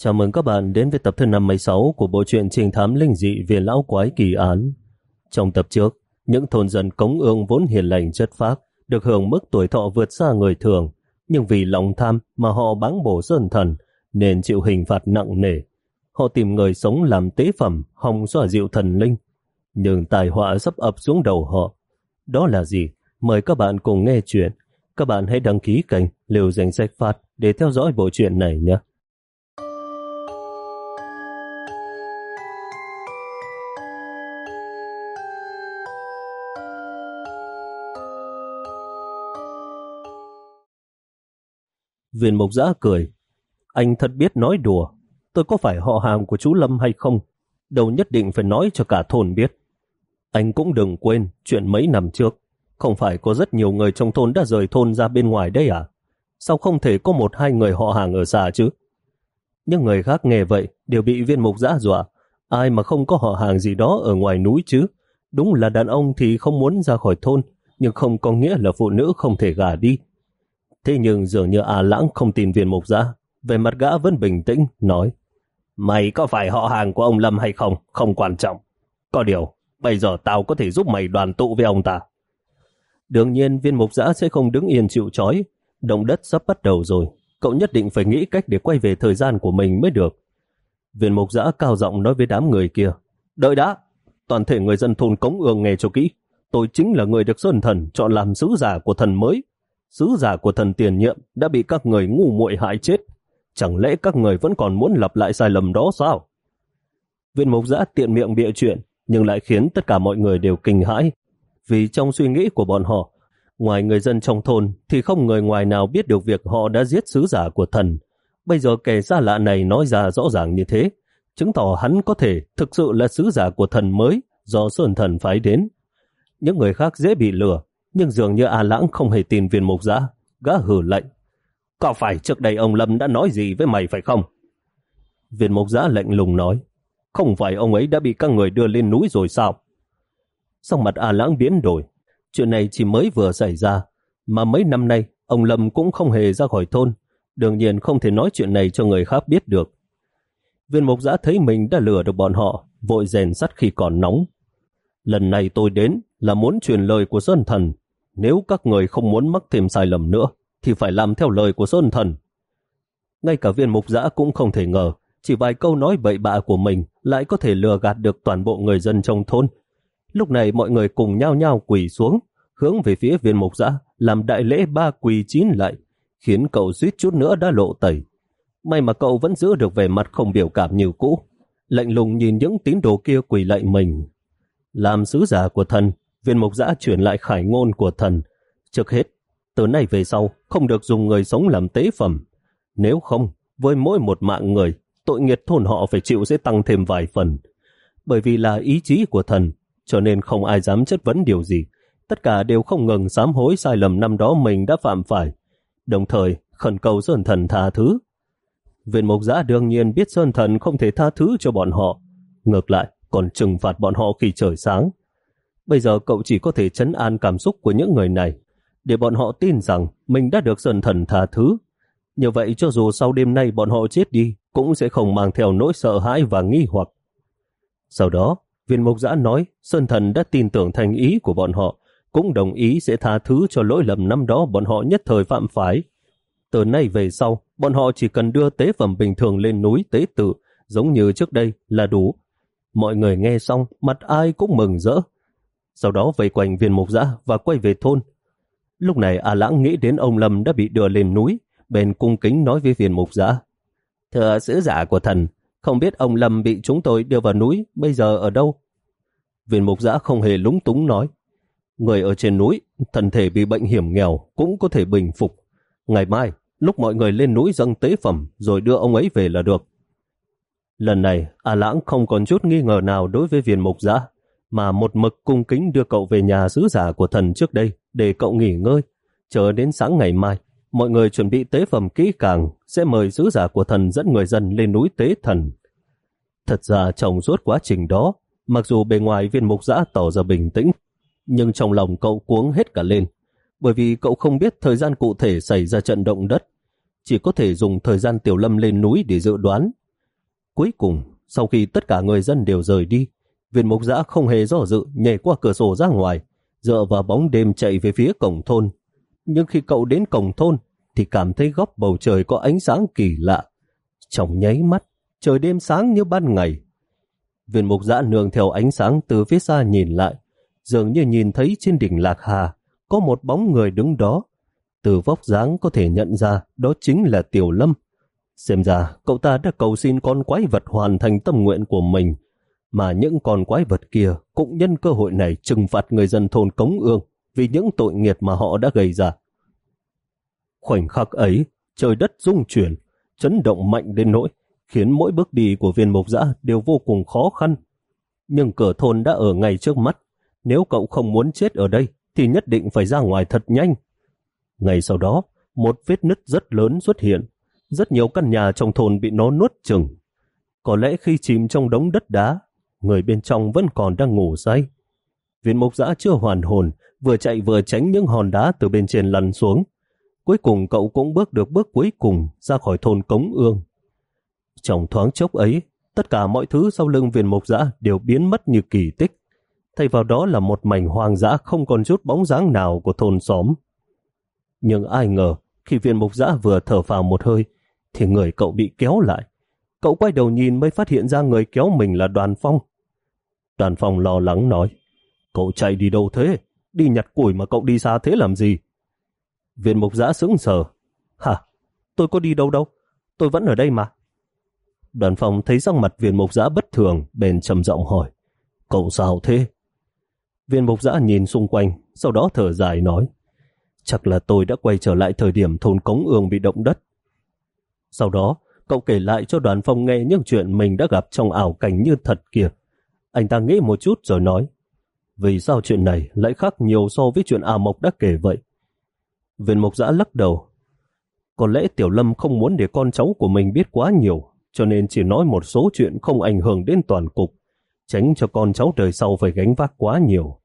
Chào mừng các bạn đến với tập thứ 56 của bộ truyện trình thám linh dị về lão quái kỳ án. Trong tập trước, những thôn dân cống ương vốn hiền lành chất phác được hưởng mức tuổi thọ vượt xa người thường, nhưng vì lòng tham mà họ báng bổ sơn thần nên chịu hình phạt nặng nề. Họ tìm người sống làm tế phẩm hòng xoa dịu thần linh, nhưng tai họa sắp ập xuống đầu họ. Đó là gì? Mời các bạn cùng nghe chuyện. Các bạn hãy đăng ký kênh Liều Danh Sách Phát để theo dõi bộ truyện này nhé. Viên Mộc giã cười. Anh thật biết nói đùa. Tôi có phải họ hàng của chú Lâm hay không? Đâu nhất định phải nói cho cả thôn biết. Anh cũng đừng quên chuyện mấy năm trước. Không phải có rất nhiều người trong thôn đã rời thôn ra bên ngoài đây à? Sao không thể có một hai người họ hàng ở xa chứ? Những người khác nghe vậy đều bị viên mục giã dọa. Ai mà không có họ hàng gì đó ở ngoài núi chứ? Đúng là đàn ông thì không muốn ra khỏi thôn, nhưng không có nghĩa là phụ nữ không thể gả đi. Thế nhưng dường như A Lãng không tin viên mục giã. Về mặt gã vẫn bình tĩnh, nói Mày có phải họ hàng của ông Lâm hay không? Không quan trọng. Có điều, bây giờ tao có thể giúp mày đoàn tụ với ông ta. Đương nhiên viên mục giã sẽ không đứng yên chịu chói. Động đất sắp bắt đầu rồi. Cậu nhất định phải nghĩ cách để quay về thời gian của mình mới được. Viên mục giã cao giọng nói với đám người kia. Đợi đã! Toàn thể người dân thôn Cống Ương nghe cho kỹ. Tôi chính là người được Sơn Thần chọn làm sứ giả của thần mới. Sứ giả của thần tiền nhiệm đã bị các người ngu muội hại chết. Chẳng lẽ các người vẫn còn muốn lặp lại sai lầm đó sao? Viên mục giã tiện miệng bịa chuyện, nhưng lại khiến tất cả mọi người đều kinh hãi. Vì trong suy nghĩ của bọn họ, ngoài người dân trong thôn thì không người ngoài nào biết được việc họ đã giết sứ giả của thần. Bây giờ kẻ xa lạ này nói ra rõ ràng như thế, chứng tỏ hắn có thể thực sự là sứ giả của thần mới do Sơn Thần phái đến. Những người khác dễ bị lừa, nhưng dường như A Lãng không hề tin viên mục giã, gã hử lệnh. Có phải trước đây ông Lâm đã nói gì với mày phải không? Viên mục giã lệnh lùng nói, không phải ông ấy đã bị các người đưa lên núi rồi sao? Xong mặt A Lãng biến đổi, chuyện này chỉ mới vừa xảy ra, mà mấy năm nay ông Lâm cũng không hề ra khỏi thôn, đương nhiên không thể nói chuyện này cho người khác biết được. Viên mục giã thấy mình đã lừa được bọn họ, vội rèn sắt khi còn nóng. Lần này tôi đến là muốn truyền lời của Sơn Thần. Nếu các người không muốn mắc thêm sai lầm nữa, thì phải làm theo lời của Sơn Thần. Ngay cả viên mục giã cũng không thể ngờ, chỉ vài câu nói bậy bạ của mình lại có thể lừa gạt được toàn bộ người dân trong thôn. Lúc này mọi người cùng nhau nhau quỳ xuống, hướng về phía viên mục giã, làm đại lễ ba quỳ chín lại, khiến cậu suýt chút nữa đã lộ tẩy. May mà cậu vẫn giữ được vẻ mặt không biểu cảm như cũ, lạnh lùng nhìn những tín đồ kia quỳ lạy mình. Làm sứ giả của thần, viên mục giã chuyển lại khải ngôn của thần. Trước hết, từ nay về sau, không được dùng người sống làm tế phẩm. Nếu không, với mỗi một mạng người, tội nghiệt thôn họ phải chịu sẽ tăng thêm vài phần. Bởi vì là ý chí của thần, cho nên không ai dám chất vấn điều gì. Tất cả đều không ngừng sám hối sai lầm năm đó mình đã phạm phải. Đồng thời, khẩn cầu Sơn Thần tha thứ. Viên Mộc Giã đương nhiên biết Sơn Thần không thể tha thứ cho bọn họ. Ngược lại, còn trừng phạt bọn họ khi trời sáng. Bây giờ cậu chỉ có thể chấn an cảm xúc của những người này, để bọn họ tin rằng mình đã được Sơn Thần tha thứ. Như vậy cho dù sau đêm nay bọn họ chết đi, cũng sẽ không mang theo nỗi sợ hãi và nghi hoặc. Sau đó, viên mục giã nói Sơn Thần đã tin tưởng thành ý của bọn họ, cũng đồng ý sẽ tha thứ cho lỗi lầm năm đó bọn họ nhất thời phạm phải. Từ nay về sau, bọn họ chỉ cần đưa tế phẩm bình thường lên núi tế tự, giống như trước đây là đủ. Mọi người nghe xong, mặt ai cũng mừng rỡ. Sau đó vây quanh viên mục giã và quay về thôn. Lúc này A Lãng nghĩ đến ông Lâm đã bị đưa lên núi, bèn cung kính nói với viên mục giã. Thưa sứ giả của thần, không biết ông Lâm bị chúng tôi đưa vào núi, bây giờ ở đâu? Viên mục giã không hề lúng túng nói. Người ở trên núi, thần thể bị bệnh hiểm nghèo cũng có thể bình phục. Ngày mai, lúc mọi người lên núi dâng tế phẩm rồi đưa ông ấy về là được. Lần này, A Lãng không còn chút nghi ngờ nào đối với viên mục giã, mà một mực cung kính đưa cậu về nhà sứ giả của thần trước đây để cậu nghỉ ngơi. Chờ đến sáng ngày mai, mọi người chuẩn bị tế phẩm kỹ càng sẽ mời sứ giả của thần dẫn người dân lên núi tế thần. Thật ra trong suốt quá trình đó, mặc dù bề ngoài viên mục giã tỏ ra bình tĩnh, nhưng trong lòng cậu cuống hết cả lên, bởi vì cậu không biết thời gian cụ thể xảy ra trận động đất, chỉ có thể dùng thời gian tiểu lâm lên núi để dự đoán. Cuối cùng, sau khi tất cả người dân đều rời đi, viên mục giã không hề do dự nhảy qua cửa sổ ra ngoài, dựa vào bóng đêm chạy về phía cổng thôn. Nhưng khi cậu đến cổng thôn, thì cảm thấy góc bầu trời có ánh sáng kỳ lạ. Trong nháy mắt, trời đêm sáng như ban ngày. Viên mục giã nương theo ánh sáng từ phía xa nhìn lại, dường như nhìn thấy trên đỉnh Lạc Hà có một bóng người đứng đó. Từ vóc dáng có thể nhận ra đó chính là Tiểu Lâm. Xem ra cậu ta đã cầu xin con quái vật hoàn thành tâm nguyện của mình, mà những con quái vật kia cũng nhân cơ hội này trừng phạt người dân thôn Cống Ương vì những tội nghiệt mà họ đã gây ra. Khoảnh khắc ấy, trời đất rung chuyển, chấn động mạnh đến nỗi, khiến mỗi bước đi của viên mộc dã đều vô cùng khó khăn. Nhưng cửa thôn đã ở ngay trước mắt, nếu cậu không muốn chết ở đây, thì nhất định phải ra ngoài thật nhanh. Ngày sau đó, một vết nứt rất lớn xuất hiện, rất nhiều căn nhà trong thôn bị nó nuốt chừng. Có lẽ khi chìm trong đống đất đá, người bên trong vẫn còn đang ngủ say. Viên mộc giã chưa hoàn hồn, vừa chạy vừa tránh những hòn đá từ bên trên lăn xuống, Cuối cùng cậu cũng bước được bước cuối cùng ra khỏi thôn Cống Ương. Trong thoáng chốc ấy, tất cả mọi thứ sau lưng viên mục giã đều biến mất như kỳ tích. Thay vào đó là một mảnh hoang dã không còn chút bóng dáng nào của thôn xóm. Nhưng ai ngờ, khi viên mục giã vừa thở vào một hơi, thì người cậu bị kéo lại. Cậu quay đầu nhìn mới phát hiện ra người kéo mình là đoàn phong. Đoàn phòng lo lắng nói, cậu chạy đi đâu thế? Đi nhặt củi mà cậu đi xa thế làm gì? Viên mục giã sững sờ. Hả? Tôi có đi đâu đâu? Tôi vẫn ở đây mà. Đoàn phòng thấy răng mặt viên mục giã bất thường, bền trầm giọng hỏi. Cậu sao thế? Viên mục giã nhìn xung quanh, sau đó thở dài nói. Chắc là tôi đã quay trở lại thời điểm thôn Cống Ương bị động đất. Sau đó, cậu kể lại cho đoàn phong nghe những chuyện mình đã gặp trong ảo cảnh như thật kia. Anh ta nghĩ một chút rồi nói. Vì sao chuyện này lại khác nhiều so với chuyện A Mộc đã kể vậy? Viên mục giã lắc đầu. Có lẽ Tiểu Lâm không muốn để con cháu của mình biết quá nhiều, cho nên chỉ nói một số chuyện không ảnh hưởng đến toàn cục, tránh cho con cháu đời sau phải gánh vác quá nhiều.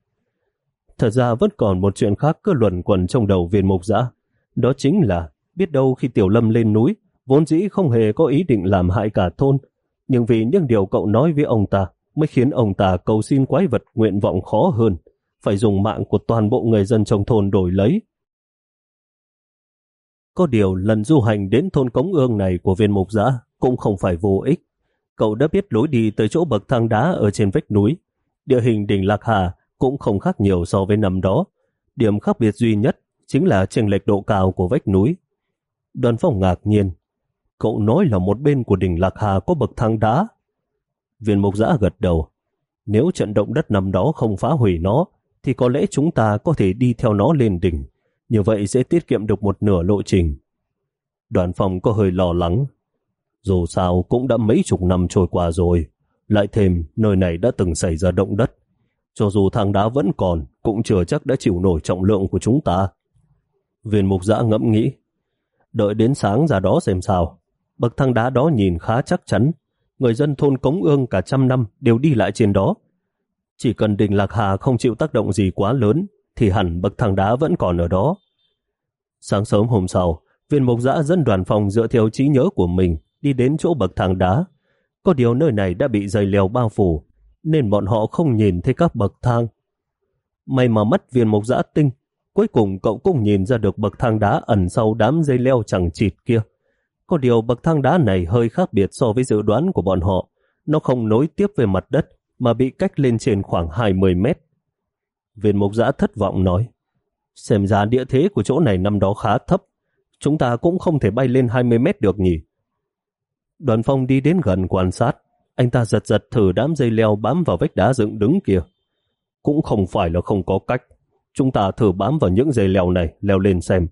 Thật ra vẫn còn một chuyện khác cứ luẩn quẩn trong đầu viên mục giã. Đó chính là, biết đâu khi Tiểu Lâm lên núi, vốn dĩ không hề có ý định làm hại cả thôn, nhưng vì những điều cậu nói với ông ta mới khiến ông ta cầu xin quái vật nguyện vọng khó hơn, phải dùng mạng của toàn bộ người dân trong thôn đổi lấy có điều lần du hành đến thôn Cống Ương này của viên mục giã cũng không phải vô ích. Cậu đã biết lối đi tới chỗ bậc thang đá ở trên vách núi. Địa hình đỉnh Lạc Hà cũng không khác nhiều so với năm đó. Điểm khác biệt duy nhất chính là chênh lệch độ cao của vách núi. Đoàn phong ngạc nhiên. Cậu nói là một bên của đỉnh Lạc Hà có bậc thang đá. Viên mục giã gật đầu. Nếu trận động đất năm đó không phá hủy nó, thì có lẽ chúng ta có thể đi theo nó lên đỉnh như vậy sẽ tiết kiệm được một nửa lộ trình. Đoàn phòng có hơi lo lắng. Dù sao cũng đã mấy chục năm trôi qua rồi, lại thêm nơi này đã từng xảy ra động đất. Cho dù thang đá vẫn còn, cũng chưa chắc đã chịu nổi trọng lượng của chúng ta. Viên mục giã ngẫm nghĩ, đợi đến sáng ra đó xem sao. Bậc thang đá đó nhìn khá chắc chắn, người dân thôn Cống Ương cả trăm năm đều đi lại trên đó. Chỉ cần đình Lạc Hà không chịu tác động gì quá lớn, thì hẳn bậc thang đá vẫn còn ở đó. Sáng sớm hôm sau, viên mục giã dân đoàn phòng dựa theo trí nhớ của mình đi đến chỗ bậc thang đá. Có điều nơi này đã bị dây leo bao phủ, nên bọn họ không nhìn thấy các bậc thang. May mà mắt viên mục giã tinh, cuối cùng cậu cũng nhìn ra được bậc thang đá ẩn sau đám dây leo chẳng chịt kia. Có điều bậc thang đá này hơi khác biệt so với dự đoán của bọn họ. Nó không nối tiếp về mặt đất, mà bị cách lên trên khoảng 20 mét. Viên mục giã thất vọng nói, Xem ra địa thế của chỗ này năm đó khá thấp. Chúng ta cũng không thể bay lên 20 mét được nhỉ. Đoàn phong đi đến gần quan sát. Anh ta giật giật thử đám dây leo bám vào vách đá dựng đứng kia. Cũng không phải là không có cách. Chúng ta thử bám vào những dây leo này, leo lên xem.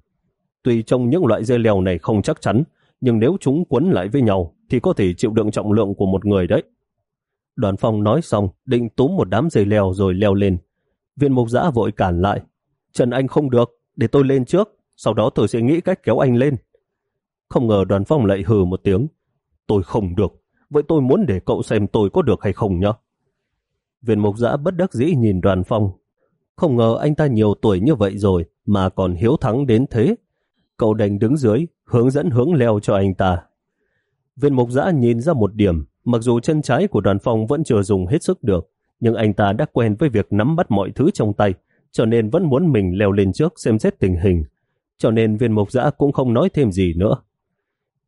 Tuy trong những loại dây leo này không chắc chắn, nhưng nếu chúng quấn lại với nhau thì có thể chịu đựng trọng lượng của một người đấy. Đoàn phong nói xong, định túm một đám dây leo rồi leo lên. Viên mục giã vội cản lại, Trần Anh không được, để tôi lên trước, sau đó tôi sẽ nghĩ cách kéo anh lên. Không ngờ đoàn phong lại hừ một tiếng. Tôi không được, vậy tôi muốn để cậu xem tôi có được hay không nhá. Viên mục giã bất đắc dĩ nhìn đoàn phong. Không ngờ anh ta nhiều tuổi như vậy rồi mà còn hiếu thắng đến thế. Cậu đành đứng dưới, hướng dẫn hướng leo cho anh ta. Viên mục giã nhìn ra một điểm, mặc dù chân trái của đoàn phong vẫn chưa dùng hết sức được, nhưng anh ta đã quen với việc nắm bắt mọi thứ trong tay, cho nên vẫn muốn mình leo lên trước xem xét tình hình. Cho nên viên mục giã cũng không nói thêm gì nữa.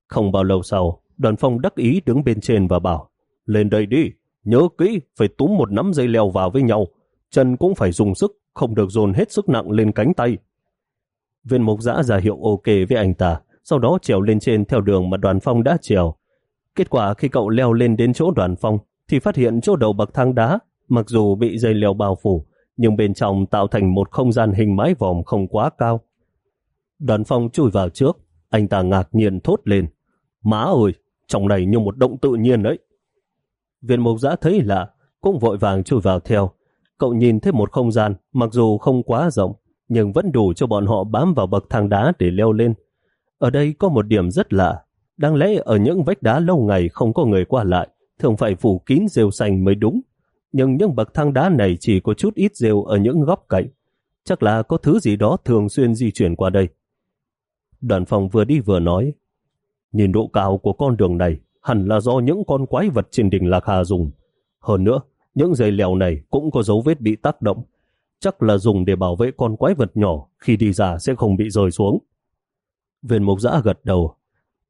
Không bao lâu sau, đoàn phong đắc ý đứng bên trên và bảo, lên đây đi, nhớ kỹ, phải túm một nắm dây leo vào với nhau, chân cũng phải dùng sức, không được dồn hết sức nặng lên cánh tay. Viên mục giã giả hiệu ok với anh ta, sau đó trèo lên trên theo đường mà đoàn phong đã trèo. Kết quả khi cậu leo lên đến chỗ đoàn phong, thì phát hiện chỗ đầu bậc thang đá, mặc dù bị dây leo bao phủ, nhưng bên trong tạo thành một không gian hình mái vòm không quá cao. Đoàn phong chui vào trước, anh ta ngạc nhiên thốt lên. Má ơi, trong này như một động tự nhiên đấy. Viên mục giã thấy lạ, cũng vội vàng chui vào theo. Cậu nhìn thấy một không gian, mặc dù không quá rộng, nhưng vẫn đủ cho bọn họ bám vào bậc thang đá để leo lên. Ở đây có một điểm rất lạ. Đáng lẽ ở những vách đá lâu ngày không có người qua lại, thường phải phủ kín rêu xanh mới đúng. Nhưng những bậc thang đá này chỉ có chút ít rêu ở những góc cạnh. Chắc là có thứ gì đó thường xuyên di chuyển qua đây. Đoàn phòng vừa đi vừa nói, nhìn độ cao của con đường này hẳn là do những con quái vật trên đỉnh Lạc Hà dùng. Hơn nữa, những dây leo này cũng có dấu vết bị tác động. Chắc là dùng để bảo vệ con quái vật nhỏ khi đi ra sẽ không bị rơi xuống. Viên mục giã gật đầu.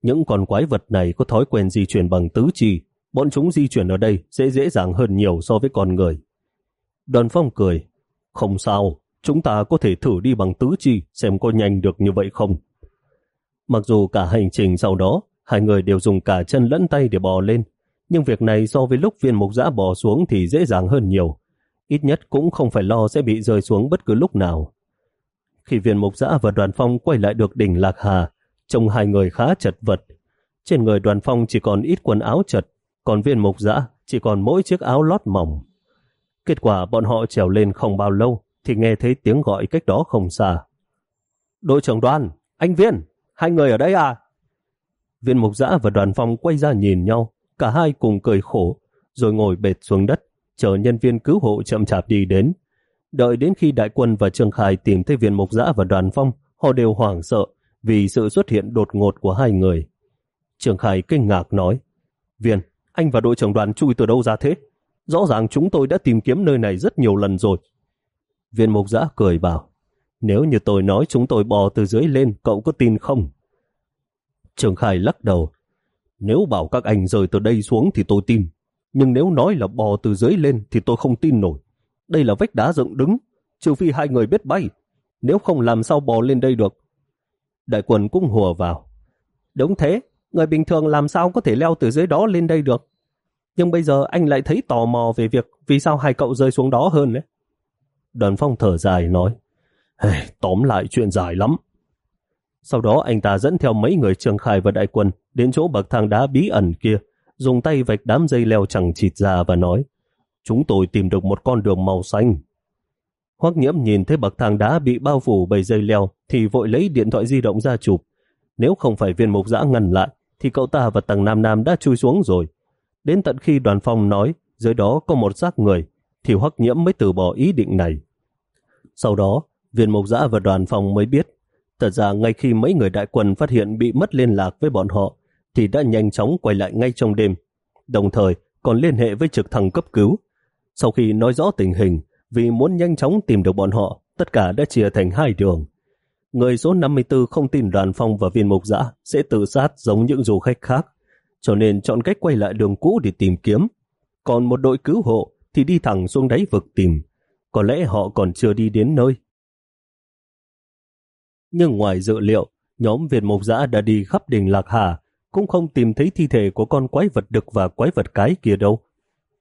Những con quái vật này có thói quen di chuyển bằng tứ chi. Bọn chúng di chuyển ở đây sẽ dễ dàng hơn nhiều so với con người. Đoàn phong cười. Không sao, chúng ta có thể thử đi bằng tứ chi xem có nhanh được như vậy không. Mặc dù cả hành trình sau đó, hai người đều dùng cả chân lẫn tay để bò lên, nhưng việc này so với lúc viên mục giã bò xuống thì dễ dàng hơn nhiều. Ít nhất cũng không phải lo sẽ bị rơi xuống bất cứ lúc nào. Khi viên mục giã và đoàn phong quay lại được đỉnh Lạc Hà, trông hai người khá chật vật. Trên người đoàn phong chỉ còn ít quần áo chật, còn viên mục giã chỉ còn mỗi chiếc áo lót mỏng. Kết quả bọn họ trèo lên không bao lâu thì nghe thấy tiếng gọi cách đó không xa. Đội trưởng đoàn, anh Viên, hai người ở đây à? Viên mục giã và đoàn phong quay ra nhìn nhau, cả hai cùng cười khổ, rồi ngồi bệt xuống đất, chờ nhân viên cứu hộ chậm chạp đi đến. Đợi đến khi đại quân và Trương Khai tìm thấy viên mục giã và đoàn phong, họ đều hoảng sợ vì sự xuất hiện đột ngột của hai người. Trương Khai kinh ngạc nói, Viên, anh và đội trưởng đoàn chui từ đâu ra thế? Rõ ràng chúng tôi đã tìm kiếm nơi này rất nhiều lần rồi. Viên mục giã cười bảo, nếu như tôi nói chúng tôi bò từ dưới lên, cậu có tin không? Trường Khai lắc đầu. Nếu bảo các anh rời từ đây xuống thì tôi tin. Nhưng nếu nói là bò từ dưới lên thì tôi không tin nổi. Đây là vách đá dựng đứng, trừ phi hai người biết bay. Nếu không làm sao bò lên đây được. Đại quân cũng hùa vào. Đúng thế, người bình thường làm sao có thể leo từ dưới đó lên đây được. Nhưng bây giờ anh lại thấy tò mò về việc vì sao hai cậu rơi xuống đó hơn đấy. Đoàn phong thở dài nói. Hey, tóm lại chuyện dài lắm. Sau đó anh ta dẫn theo mấy người trường khai và đại quân đến chỗ bậc thang đá bí ẩn kia, dùng tay vạch đám dây leo chẳng chịt ra và nói chúng tôi tìm được một con đường màu xanh. Hoắc nhiễm nhìn thấy bậc thang đá bị bao phủ bởi dây leo thì vội lấy điện thoại di động ra chụp. Nếu không phải viên mục giã ngăn lại thì cậu ta và tầng Nam Nam đã chui xuống rồi. Đến tận khi đoàn phong nói dưới đó có một xác người thì Hoắc nhiễm mới từ bỏ ý định này. Sau đó, viên mục giã và đoàn phong mới biết Thật ra ngay khi mấy người đại quân phát hiện bị mất liên lạc với bọn họ, thì đã nhanh chóng quay lại ngay trong đêm, đồng thời còn liên hệ với trực thăng cấp cứu. Sau khi nói rõ tình hình, vì muốn nhanh chóng tìm được bọn họ, tất cả đã chia thành hai đường. Người số 54 không tin đoàn phong và viên mục giả sẽ tự sát giống những du khách khác, cho nên chọn cách quay lại đường cũ để tìm kiếm. Còn một đội cứu hộ thì đi thẳng xuống đáy vực tìm. Có lẽ họ còn chưa đi đến nơi. Nhưng ngoài dự liệu, nhóm Việt Mộc giả đã đi khắp đỉnh Lạc Hà, cũng không tìm thấy thi thể của con quái vật đực và quái vật cái kia đâu.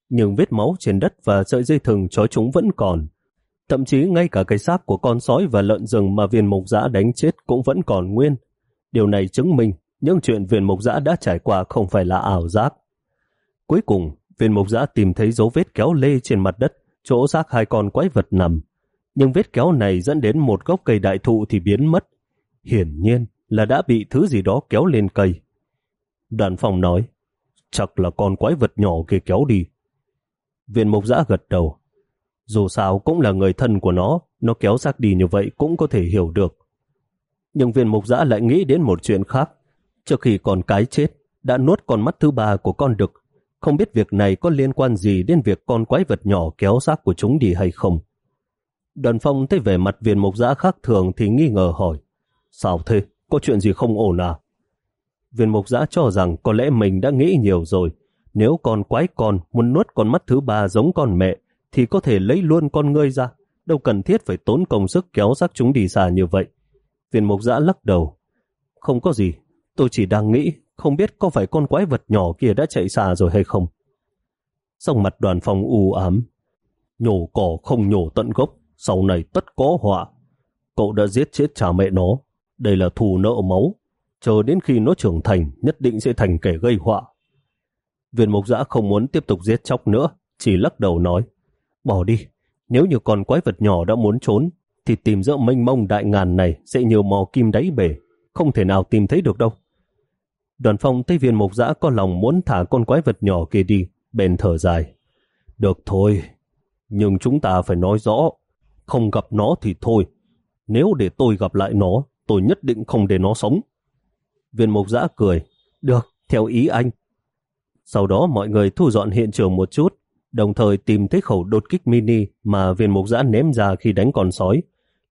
Nhưng vết máu trên đất và sợi dây thừng trói chúng vẫn còn. Thậm chí ngay cả cái xác của con sói và lợn rừng mà viên mộc giã đánh chết cũng vẫn còn nguyên. Điều này chứng minh những chuyện viên mộc giã đã trải qua không phải là ảo giác. Cuối cùng, viên mộc giã tìm thấy dấu vết kéo lê trên mặt đất, chỗ xác hai con quái vật nằm nhưng vết kéo này dẫn đến một gốc cây đại thụ thì biến mất. Hiển nhiên là đã bị thứ gì đó kéo lên cây. Đoàn phòng nói, chắc là con quái vật nhỏ kia kéo đi. Viên mục giã gật đầu. Dù sao cũng là người thân của nó, nó kéo xác đi như vậy cũng có thể hiểu được. Nhưng viên mục giã lại nghĩ đến một chuyện khác. Trước khi con cái chết, đã nuốt con mắt thứ ba của con đực. không biết việc này có liên quan gì đến việc con quái vật nhỏ kéo xác của chúng đi hay không. Đoàn phong thấy về mặt viên mục giã khác thường thì nghi ngờ hỏi, sao thế, có chuyện gì không ổn à? Viên mục giã cho rằng có lẽ mình đã nghĩ nhiều rồi, nếu con quái con muốn nuốt con mắt thứ ba giống con mẹ thì có thể lấy luôn con ngươi ra, đâu cần thiết phải tốn công sức kéo xác chúng đi xa như vậy. Viên mục giã lắc đầu, không có gì, tôi chỉ đang nghĩ không biết có phải con quái vật nhỏ kia đã chạy xa rồi hay không. Xong mặt đoàn phòng u ám, nhổ cỏ không nhổ tận gốc, sau này tất có họa. Cậu đã giết chết cha mẹ nó, đây là thù nợ máu, chờ đến khi nó trưởng thành nhất định sẽ thành kẻ gây họa. Viên mục giã không muốn tiếp tục giết chóc nữa, chỉ lắc đầu nói, bỏ đi, nếu như con quái vật nhỏ đã muốn trốn, thì tìm dỡ mênh mông đại ngàn này sẽ nhiều mò kim đáy bể, không thể nào tìm thấy được đâu. Đoàn phong thấy viên mục giã có lòng muốn thả con quái vật nhỏ kia đi, bền thở dài. Được thôi, nhưng chúng ta phải nói rõ, không gặp nó thì thôi. Nếu để tôi gặp lại nó, tôi nhất định không để nó sống. Viên mục giã cười, được, theo ý anh. Sau đó mọi người thu dọn hiện trường một chút, đồng thời tìm thấy khẩu đột kích mini mà viên mục giã ném ra khi đánh con sói.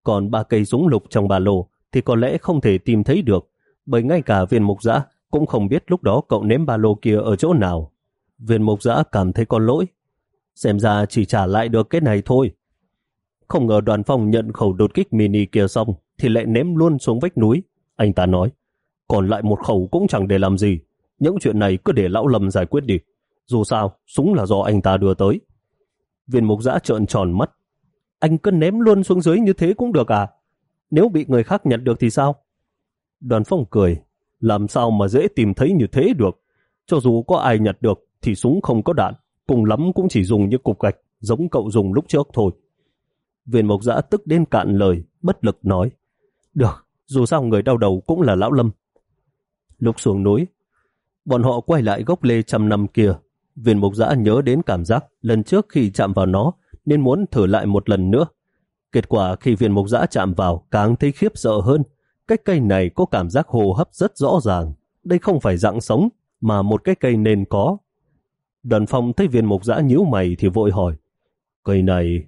Còn ba cây súng lục trong ba lô thì có lẽ không thể tìm thấy được, bởi ngay cả viên mục giã cũng không biết lúc đó cậu ném ba lô kia ở chỗ nào. Viên mục giã cảm thấy có lỗi. Xem ra chỉ trả lại được cái này thôi. Không ngờ đoàn phòng nhận khẩu đột kích mini kia xong thì lại ném luôn xuống vách núi. Anh ta nói, còn lại một khẩu cũng chẳng để làm gì. Những chuyện này cứ để lão lầm giải quyết đi. Dù sao, súng là do anh ta đưa tới. Viên mục giã trợn tròn mắt. Anh cứ ném luôn xuống dưới như thế cũng được à? Nếu bị người khác nhận được thì sao? Đoàn phong cười. Làm sao mà dễ tìm thấy như thế được? Cho dù có ai nhặt được thì súng không có đạn. Cùng lắm cũng chỉ dùng như cục gạch giống cậu dùng lúc trước thôi. Viên mộc giã tức đến cạn lời, bất lực nói. Được, dù sao người đau đầu cũng là lão lâm. Lúc xuống núi, bọn họ quay lại gốc lê trăm năm kia. Viên mục giã nhớ đến cảm giác lần trước khi chạm vào nó nên muốn thử lại một lần nữa. Kết quả khi viên mục giã chạm vào càng thấy khiếp sợ hơn. Cái cây này có cảm giác hồ hấp rất rõ ràng. Đây không phải dạng sống mà một cái cây nên có. Đoàn phong thấy viên mục giã nhíu mày thì vội hỏi Cây này...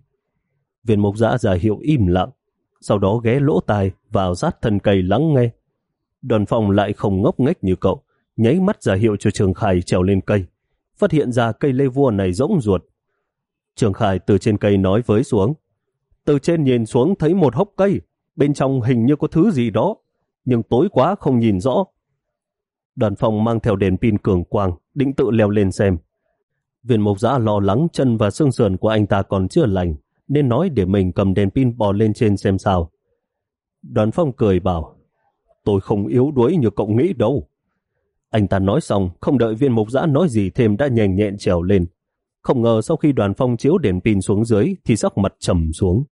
Viên mục giã giả hiệu im lặng sau đó ghé lỗ tai vào sát thân cây lắng nghe. Đoàn phong lại không ngốc nghếch như cậu, nháy mắt ra hiệu cho Trường Khải trèo lên cây, phát hiện ra cây lê vua này rỗng ruột. Trường Khải từ trên cây nói với xuống, từ trên nhìn xuống thấy một hốc cây, bên trong hình như có thứ gì đó, nhưng tối quá không nhìn rõ. Đoàn phong mang theo đèn pin cường quang, định tự leo lên xem. Viên mộc giã lo lắng chân và xương sườn của anh ta còn chưa lành, nên nói để mình cầm đèn pin bò lên trên xem sao. Đoàn phong cười bảo, tôi không yếu đuối như cậu nghĩ đâu. Anh ta nói xong, không đợi viên mục giã nói gì thêm đã nhanh nhẹn trèo lên. Không ngờ sau khi đoàn phong chiếu đèn pin xuống dưới thì sắc mặt trầm xuống.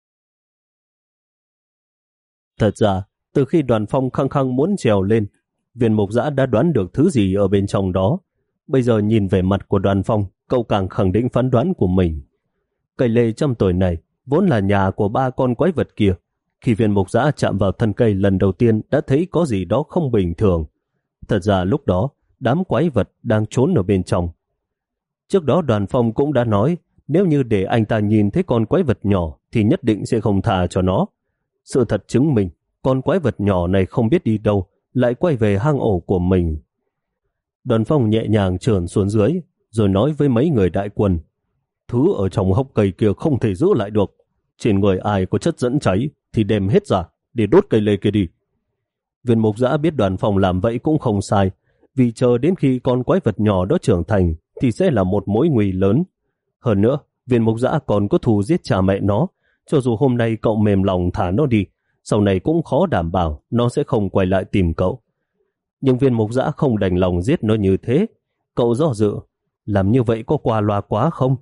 Thật ra, từ khi đoàn phong khăng khăng muốn trèo lên, viên mục giã đã đoán được thứ gì ở bên trong đó. Bây giờ nhìn về mặt của đoàn phong, cậu càng khẳng định phán đoán của mình. Cây lê trăm tuổi này vốn là nhà của ba con quái vật kia. Khi viên mục giã chạm vào thân cây lần đầu tiên đã thấy có gì đó không bình thường. Thật ra lúc đó, đám quái vật đang trốn ở bên trong. Trước đó đoàn phong cũng đã nói, nếu như để anh ta nhìn thấy con quái vật nhỏ thì nhất định sẽ không thả cho nó. Sự thật chứng minh, con quái vật nhỏ này không biết đi đâu, lại quay về hang ổ của mình. Đoàn phong nhẹ nhàng trườn xuống dưới, rồi nói với mấy người đại quân, Thứ ở trong hốc cây kia không thể giữ lại được. Trên người ai có chất dẫn cháy thì đem hết ra để đốt cây lê kia đi. Viên mục giã biết đoàn phòng làm vậy cũng không sai, vì chờ đến khi con quái vật nhỏ đó trưởng thành thì sẽ là một mối nguy lớn. Hơn nữa, viên mục giã còn có thù giết cha mẹ nó, cho dù hôm nay cậu mềm lòng thả nó đi, sau này cũng khó đảm bảo nó sẽ không quay lại tìm cậu. Nhưng viên mục giã không đành lòng giết nó như thế. Cậu do dự, làm như vậy có qua loa quá không?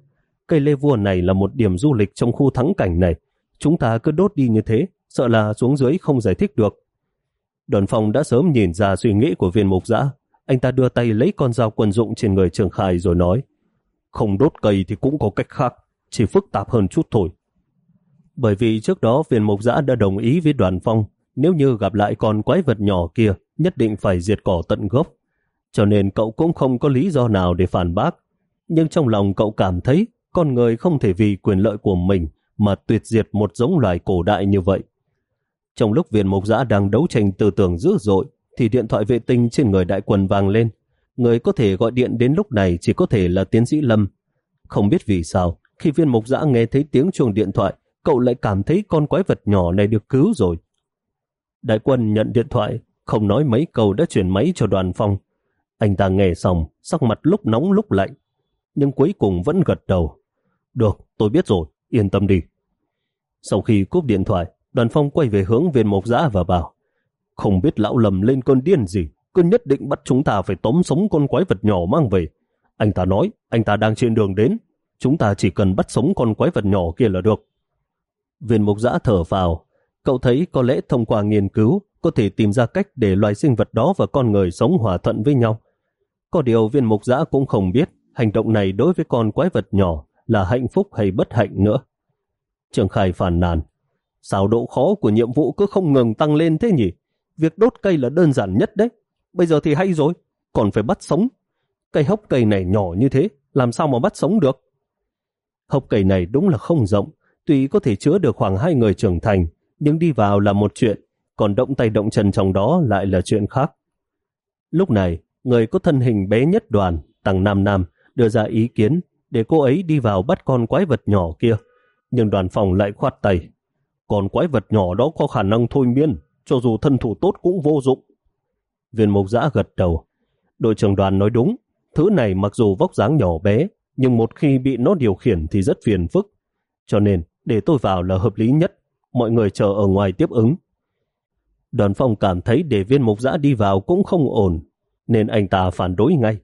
Cây lê vua này là một điểm du lịch trong khu thắng cảnh này. Chúng ta cứ đốt đi như thế, sợ là xuống dưới không giải thích được. Đoàn phòng đã sớm nhìn ra suy nghĩ của viên mục giã. Anh ta đưa tay lấy con dao quân dụng trên người Trường Khai rồi nói không đốt cây thì cũng có cách khác, chỉ phức tạp hơn chút thôi. Bởi vì trước đó viên mục giã đã đồng ý với đoàn phong nếu như gặp lại con quái vật nhỏ kia nhất định phải diệt cỏ tận gốc. Cho nên cậu cũng không có lý do nào để phản bác Nhưng trong lòng cậu cảm thấy con người không thể vì quyền lợi của mình mà tuyệt diệt một giống loài cổ đại như vậy. Trong lúc viên mục giã đang đấu tranh tư tưởng dữ dội, thì điện thoại vệ tinh trên người đại quân vang lên. Người có thể gọi điện đến lúc này chỉ có thể là tiến sĩ Lâm. Không biết vì sao, khi viên mục giã nghe thấy tiếng chuông điện thoại, cậu lại cảm thấy con quái vật nhỏ này được cứu rồi. Đại quân nhận điện thoại, không nói mấy câu đã chuyển máy cho đoàn phong. Anh ta nghe xong, sắc mặt lúc nóng lúc lạnh, nhưng cuối cùng vẫn gật đầu. Được, tôi biết rồi, yên tâm đi. Sau khi cúp điện thoại, đoàn phong quay về hướng viên mộc giã và bảo không biết lão lầm lên cơn điên gì, cứ nhất định bắt chúng ta phải tóm sống con quái vật nhỏ mang về. Anh ta nói, anh ta đang trên đường đến, chúng ta chỉ cần bắt sống con quái vật nhỏ kia là được. Viên mục giã thở vào, cậu thấy có lẽ thông qua nghiên cứu có thể tìm ra cách để loài sinh vật đó và con người sống hòa thuận với nhau. Có điều viên mục giã cũng không biết hành động này đối với con quái vật nhỏ là hạnh phúc hay bất hạnh nữa. Trường Khai phản nàn, sao độ khó của nhiệm vụ cứ không ngừng tăng lên thế nhỉ? Việc đốt cây là đơn giản nhất đấy. Bây giờ thì hay rồi, còn phải bắt sống. Cây hốc cây này nhỏ như thế, làm sao mà bắt sống được? Hốc cây này đúng là không rộng, tuy có thể chứa được khoảng hai người trưởng thành, nhưng đi vào là một chuyện, còn động tay động chân trong đó lại là chuyện khác. Lúc này, người có thân hình bé nhất đoàn, Tăng Nam Nam, đưa ra ý kiến để cô ấy đi vào bắt con quái vật nhỏ kia. Nhưng đoàn phòng lại khoát tay. Con quái vật nhỏ đó có khả năng thôi miên, cho dù thân thủ tốt cũng vô dụng. Viên mục giã gật đầu. Đội trưởng đoàn nói đúng, thứ này mặc dù vóc dáng nhỏ bé, nhưng một khi bị nó điều khiển thì rất phiền phức. Cho nên, để tôi vào là hợp lý nhất, mọi người chờ ở ngoài tiếp ứng. Đoàn phòng cảm thấy để viên mục giã đi vào cũng không ổn, nên anh ta phản đối ngay.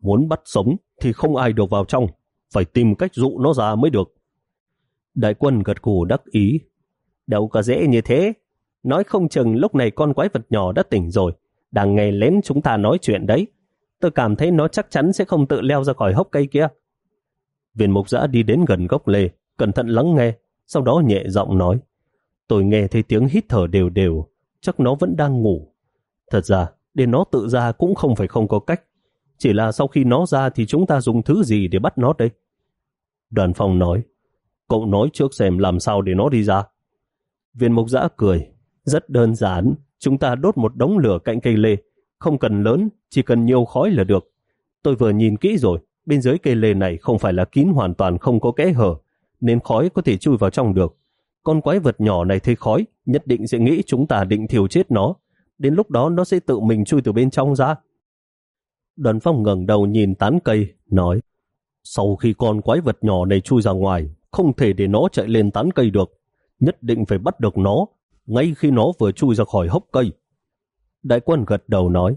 Muốn bắt sống thì không ai được vào trong, phải tìm cách dụ nó ra mới được. Đại quân gật gù đắc ý. Đâu có dễ như thế, nói không chừng lúc này con quái vật nhỏ đã tỉnh rồi, đang nghe lén chúng ta nói chuyện đấy. Tôi cảm thấy nó chắc chắn sẽ không tự leo ra khỏi hốc cây kia. Viên mục giã đi đến gần gốc lê, cẩn thận lắng nghe, sau đó nhẹ giọng nói. Tôi nghe thấy tiếng hít thở đều đều, chắc nó vẫn đang ngủ. Thật ra, để nó tự ra cũng không phải không có cách. Chỉ là sau khi nó ra thì chúng ta dùng thứ gì để bắt nó đây? Đoàn phòng nói, cậu nói trước xem làm sao để nó đi ra. Viên mục giã cười, rất đơn giản, chúng ta đốt một đống lửa cạnh cây lê, không cần lớn, chỉ cần nhiều khói là được. Tôi vừa nhìn kỹ rồi, bên dưới cây lê này không phải là kín hoàn toàn không có kẽ hở, nên khói có thể chui vào trong được. Con quái vật nhỏ này thấy khói, nhất định sẽ nghĩ chúng ta định thiểu chết nó. Đến lúc đó nó sẽ tự mình chui từ bên trong ra. Đoàn phong ngẩng đầu nhìn tán cây, nói Sau khi con quái vật nhỏ này chui ra ngoài, không thể để nó chạy lên tán cây được. Nhất định phải bắt được nó, ngay khi nó vừa chui ra khỏi hốc cây. Đại quân gật đầu nói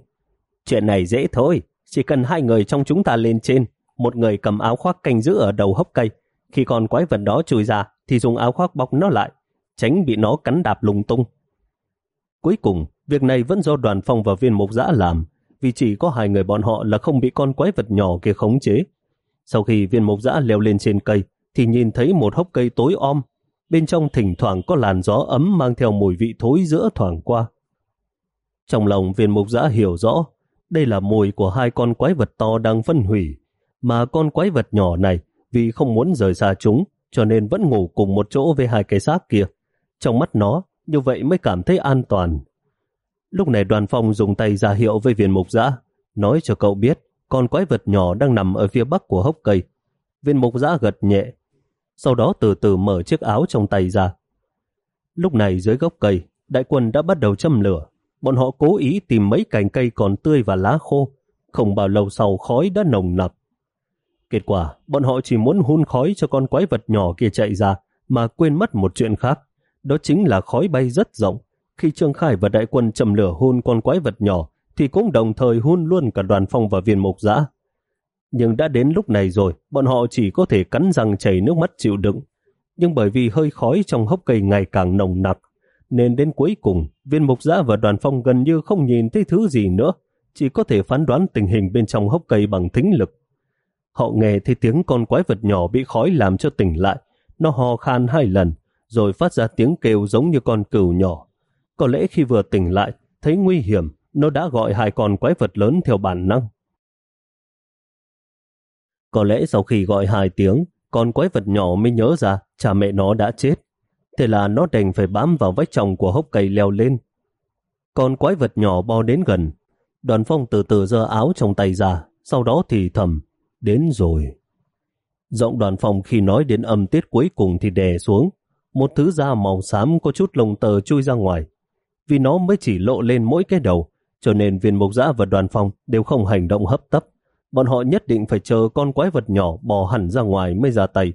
Chuyện này dễ thôi, chỉ cần hai người trong chúng ta lên trên, một người cầm áo khoác canh giữ ở đầu hốc cây. Khi con quái vật đó chui ra, thì dùng áo khoác bọc nó lại, tránh bị nó cắn đạp lung tung. Cuối cùng, việc này vẫn do đoàn phong và viên mục giã làm, vì chỉ có hai người bọn họ là không bị con quái vật nhỏ kia khống chế. Sau khi viên mộc dã leo lên trên cây, thì nhìn thấy một hốc cây tối om, bên trong thỉnh thoảng có làn gió ấm mang theo mùi vị thối giữa thoảng qua. Trong lòng viên mục giã hiểu rõ, đây là mùi của hai con quái vật to đang phân hủy, mà con quái vật nhỏ này vì không muốn rời xa chúng, cho nên vẫn ngủ cùng một chỗ với hai cái xác kia. Trong mắt nó, như vậy mới cảm thấy an toàn. Lúc này đoàn phong dùng tay ra hiệu với viên mục giã, nói cho cậu biết con quái vật nhỏ đang nằm ở phía bắc của hốc cây. Viên mục giã gật nhẹ, sau đó từ từ mở chiếc áo trong tay ra. Lúc này dưới gốc cây, đại quân đã bắt đầu châm lửa. Bọn họ cố ý tìm mấy cành cây còn tươi và lá khô. Không bao lâu sau khói đã nồng nặc. Kết quả, bọn họ chỉ muốn hun khói cho con quái vật nhỏ kia chạy ra, mà quên mất một chuyện khác. Đó chính là khói bay rất rộng, khi Trương Khải và đại quân châm lửa hôn con quái vật nhỏ, thì cũng đồng thời hôn luôn cả đoàn phong và viên mục giã. Nhưng đã đến lúc này rồi, bọn họ chỉ có thể cắn răng chảy nước mắt chịu đựng. Nhưng bởi vì hơi khói trong hốc cây ngày càng nồng nặc, nên đến cuối cùng, viên mục giã và đoàn phong gần như không nhìn thấy thứ gì nữa, chỉ có thể phán đoán tình hình bên trong hốc cây bằng thính lực. Họ nghe thấy tiếng con quái vật nhỏ bị khói làm cho tỉnh lại, nó ho khan hai lần, rồi phát ra tiếng kêu giống như con cừu nhỏ. Có lẽ khi vừa tỉnh lại, thấy nguy hiểm, nó đã gọi hai con quái vật lớn theo bản năng. Có lẽ sau khi gọi hai tiếng, con quái vật nhỏ mới nhớ ra cha mẹ nó đã chết. Thế là nó đành phải bám vào vách trồng của hốc cây leo lên. Con quái vật nhỏ bo đến gần. Đoàn phong từ từ giơ áo trong tay ra, sau đó thì thầm, đến rồi. Giọng đoàn phong khi nói đến âm tiết cuối cùng thì đè xuống. Một thứ da màu xám có chút lông tờ chui ra ngoài. Vì nó mới chỉ lộ lên mỗi cái đầu, cho nên viên mục giã và đoàn phong đều không hành động hấp tấp. Bọn họ nhất định phải chờ con quái vật nhỏ bò hẳn ra ngoài mới ra tay.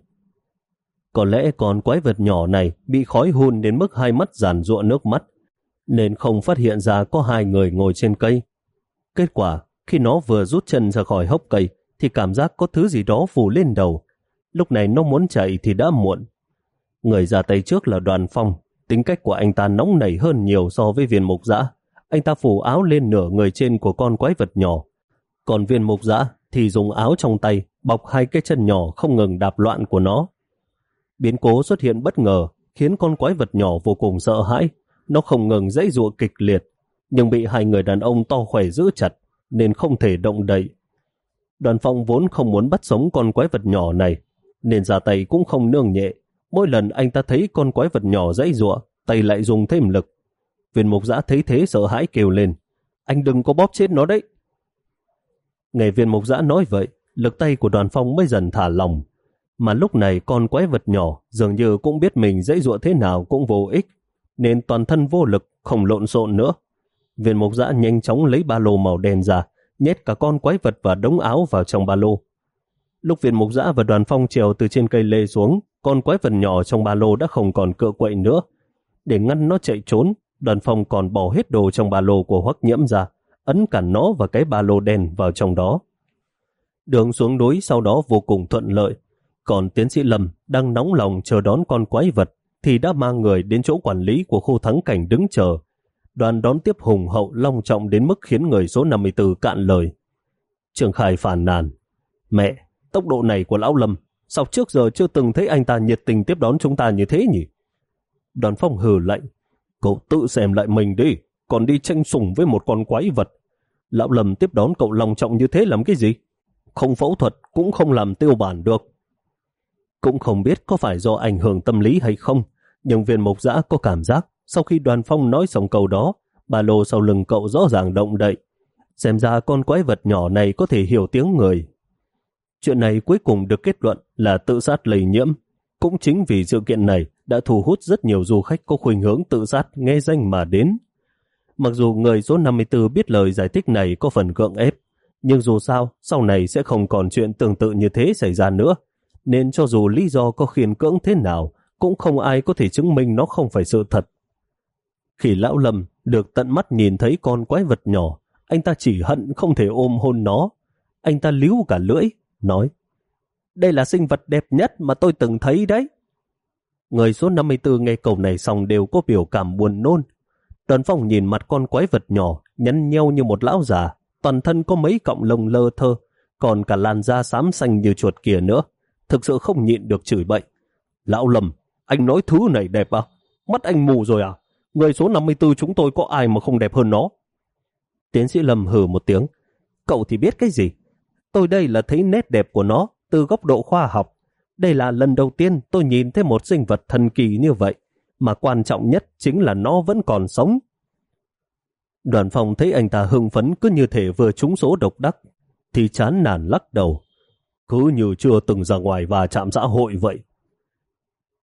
Có lẽ con quái vật nhỏ này bị khói hun đến mức hai mắt giàn ruộng nước mắt, nên không phát hiện ra có hai người ngồi trên cây. Kết quả, khi nó vừa rút chân ra khỏi hốc cây, thì cảm giác có thứ gì đó phủ lên đầu. Lúc này nó muốn chạy thì đã muộn. Người ra tay trước là đoàn phong, tính cách của anh ta nóng nảy hơn nhiều so với viên mục dã. Anh ta phủ áo lên nửa người trên của con quái vật nhỏ. Còn viên mục dã thì dùng áo trong tay bọc hai cái chân nhỏ không ngừng đạp loạn của nó. Biến cố xuất hiện bất ngờ khiến con quái vật nhỏ vô cùng sợ hãi. Nó không ngừng dãy dụa kịch liệt, nhưng bị hai người đàn ông to khỏe giữ chặt nên không thể động đậy. Đoàn phong vốn không muốn bắt sống con quái vật nhỏ này, nên ra tay cũng không nương nhẹ. Mỗi lần anh ta thấy con quái vật nhỏ dãy dụa, tay lại dùng thêm lực. Viên mục giã thấy thế sợ hãi kêu lên. Anh đừng có bóp chết nó đấy. Ngày viên mục giã nói vậy, lực tay của đoàn phong mới dần thả lòng. Mà lúc này con quái vật nhỏ dường như cũng biết mình dãy dụa thế nào cũng vô ích, nên toàn thân vô lực, không lộn xộn nữa. Viên mục giã nhanh chóng lấy ba lô màu đen ra, nhét cả con quái vật và đống áo vào trong ba lô. Lúc viên mục giã và đoàn phong trèo từ trên cây lê xuống, con quái vật nhỏ trong ba lô đã không còn cựa quậy nữa. Để ngăn nó chạy trốn, đoàn phong còn bỏ hết đồ trong ba lô của hoắc nhiễm ra, ấn cả nó và cái ba lô đen vào trong đó. Đường xuống núi sau đó vô cùng thuận lợi, còn tiến sĩ Lâm đang nóng lòng chờ đón con quái vật thì đã mang người đến chỗ quản lý của khu thắng cảnh đứng chờ. Đoàn đón tiếp hùng hậu long trọng đến mức khiến người số 54 cạn lời. Trường Khai phản nàn. Mẹ, tốc độ này của Lão Lâm, sao trước giờ chưa từng thấy anh ta nhiệt tình tiếp đón chúng ta như thế nhỉ? Đoàn phong hừ lạnh. Cậu tự xem lại mình đi, còn đi tranh sủng với một con quái vật. Lão Lâm tiếp đón cậu lòng trọng như thế làm cái gì? Không phẫu thuật cũng không làm tiêu bản được. Cũng không biết có phải do ảnh hưởng tâm lý hay không, nhưng viên mộc giã có cảm giác sau khi đoàn phong nói xong câu đó, ba lô sau lưng cậu rõ ràng động đậy. Xem ra con quái vật nhỏ này có thể hiểu tiếng người. Chuyện này cuối cùng được kết luận là tự sát lây nhiễm. Cũng chính vì sự kiện này đã thu hút rất nhiều du khách có khuynh hướng tự sát nghe danh mà đến. Mặc dù người số 54 biết lời giải thích này có phần gượng ép, nhưng dù sao, sau này sẽ không còn chuyện tương tự như thế xảy ra nữa. Nên cho dù lý do có khiên cưỡng thế nào, cũng không ai có thể chứng minh nó không phải sự thật. Khi lão Lâm được tận mắt nhìn thấy con quái vật nhỏ, anh ta chỉ hận không thể ôm hôn nó. Anh ta líu cả lưỡi, nói Đây là sinh vật đẹp nhất mà tôi từng thấy đấy. Người số 54 nghe câu này xong đều có biểu cảm buồn nôn. Đoàn phong nhìn mặt con quái vật nhỏ, nhăn nheo như một lão già, toàn thân có mấy cọng lông lơ thơ, còn cả làn da xám xanh như chuột kia nữa. Thực sự không nhịn được chửi bậy. Lão lầm anh nói thứ này đẹp à? Mắt anh mù rồi à? Người số 54 chúng tôi có ai mà không đẹp hơn nó? Tiến sĩ Lâm hừ một tiếng. Cậu thì biết cái gì? Tôi đây là thấy nét đẹp của nó từ góc độ khoa học. Đây là lần đầu tiên tôi nhìn thấy một sinh vật thần kỳ như vậy, mà quan trọng nhất chính là nó vẫn còn sống. Đoàn phòng thấy anh ta hưng phấn cứ như thể vừa trúng số độc đắc, thì chán nản lắc đầu. Cứ như chưa từng ra ngoài và chạm xã hội vậy.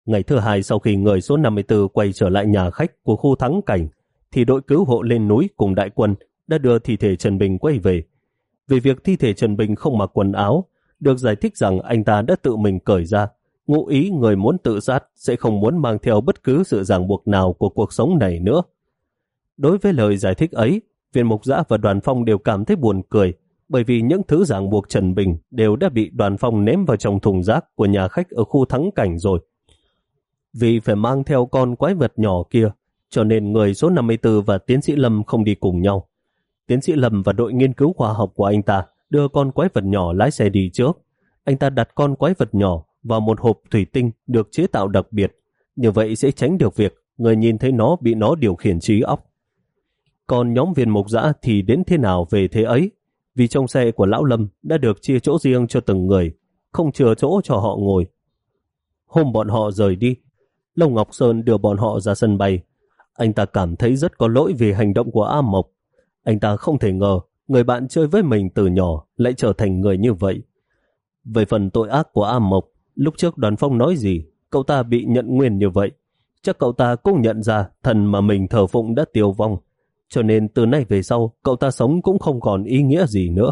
Ngày thứ hai sau khi người số 54 quay trở lại nhà khách của khu thắng cảnh, thì đội cứu hộ lên núi cùng đại quân đã đưa thi thể Trần Bình quay về. Vì việc thi thể Trần Bình không mặc quần áo, được giải thích rằng anh ta đã tự mình cởi ra, ngụ ý người muốn tự sát sẽ không muốn mang theo bất cứ sự ràng buộc nào của cuộc sống này nữa. Đối với lời giải thích ấy, viên mục giã và đoàn phong đều cảm thấy buồn cười, bởi vì những thứ ràng buộc Trần Bình đều đã bị đoàn phong ném vào trong thùng rác của nhà khách ở khu thắng cảnh rồi. Vì phải mang theo con quái vật nhỏ kia, cho nên người số 54 và tiến sĩ Lâm không đi cùng nhau. Tiến sĩ Lâm và đội nghiên cứu khoa học của anh ta đưa con quái vật nhỏ lái xe đi trước. Anh ta đặt con quái vật nhỏ vào một hộp thủy tinh được chế tạo đặc biệt. Như vậy sẽ tránh được việc người nhìn thấy nó bị nó điều khiển trí óc. Còn nhóm viên mục dã thì đến thế nào về thế ấy? Vì trong xe của Lão Lâm đã được chia chỗ riêng cho từng người, không chừa chỗ cho họ ngồi. Hôm bọn họ rời đi, Long Ngọc Sơn đưa bọn họ ra sân bay. Anh ta cảm thấy rất có lỗi vì hành động của A Mộc. Anh ta không thể ngờ người bạn chơi với mình từ nhỏ lại trở thành người như vậy. Về phần tội ác của A Mộc, lúc trước đoàn phong nói gì, cậu ta bị nhận nguyên như vậy. Chắc cậu ta cũng nhận ra thần mà mình thờ phụng đã tiêu vong. Cho nên từ nay về sau, cậu ta sống cũng không còn ý nghĩa gì nữa.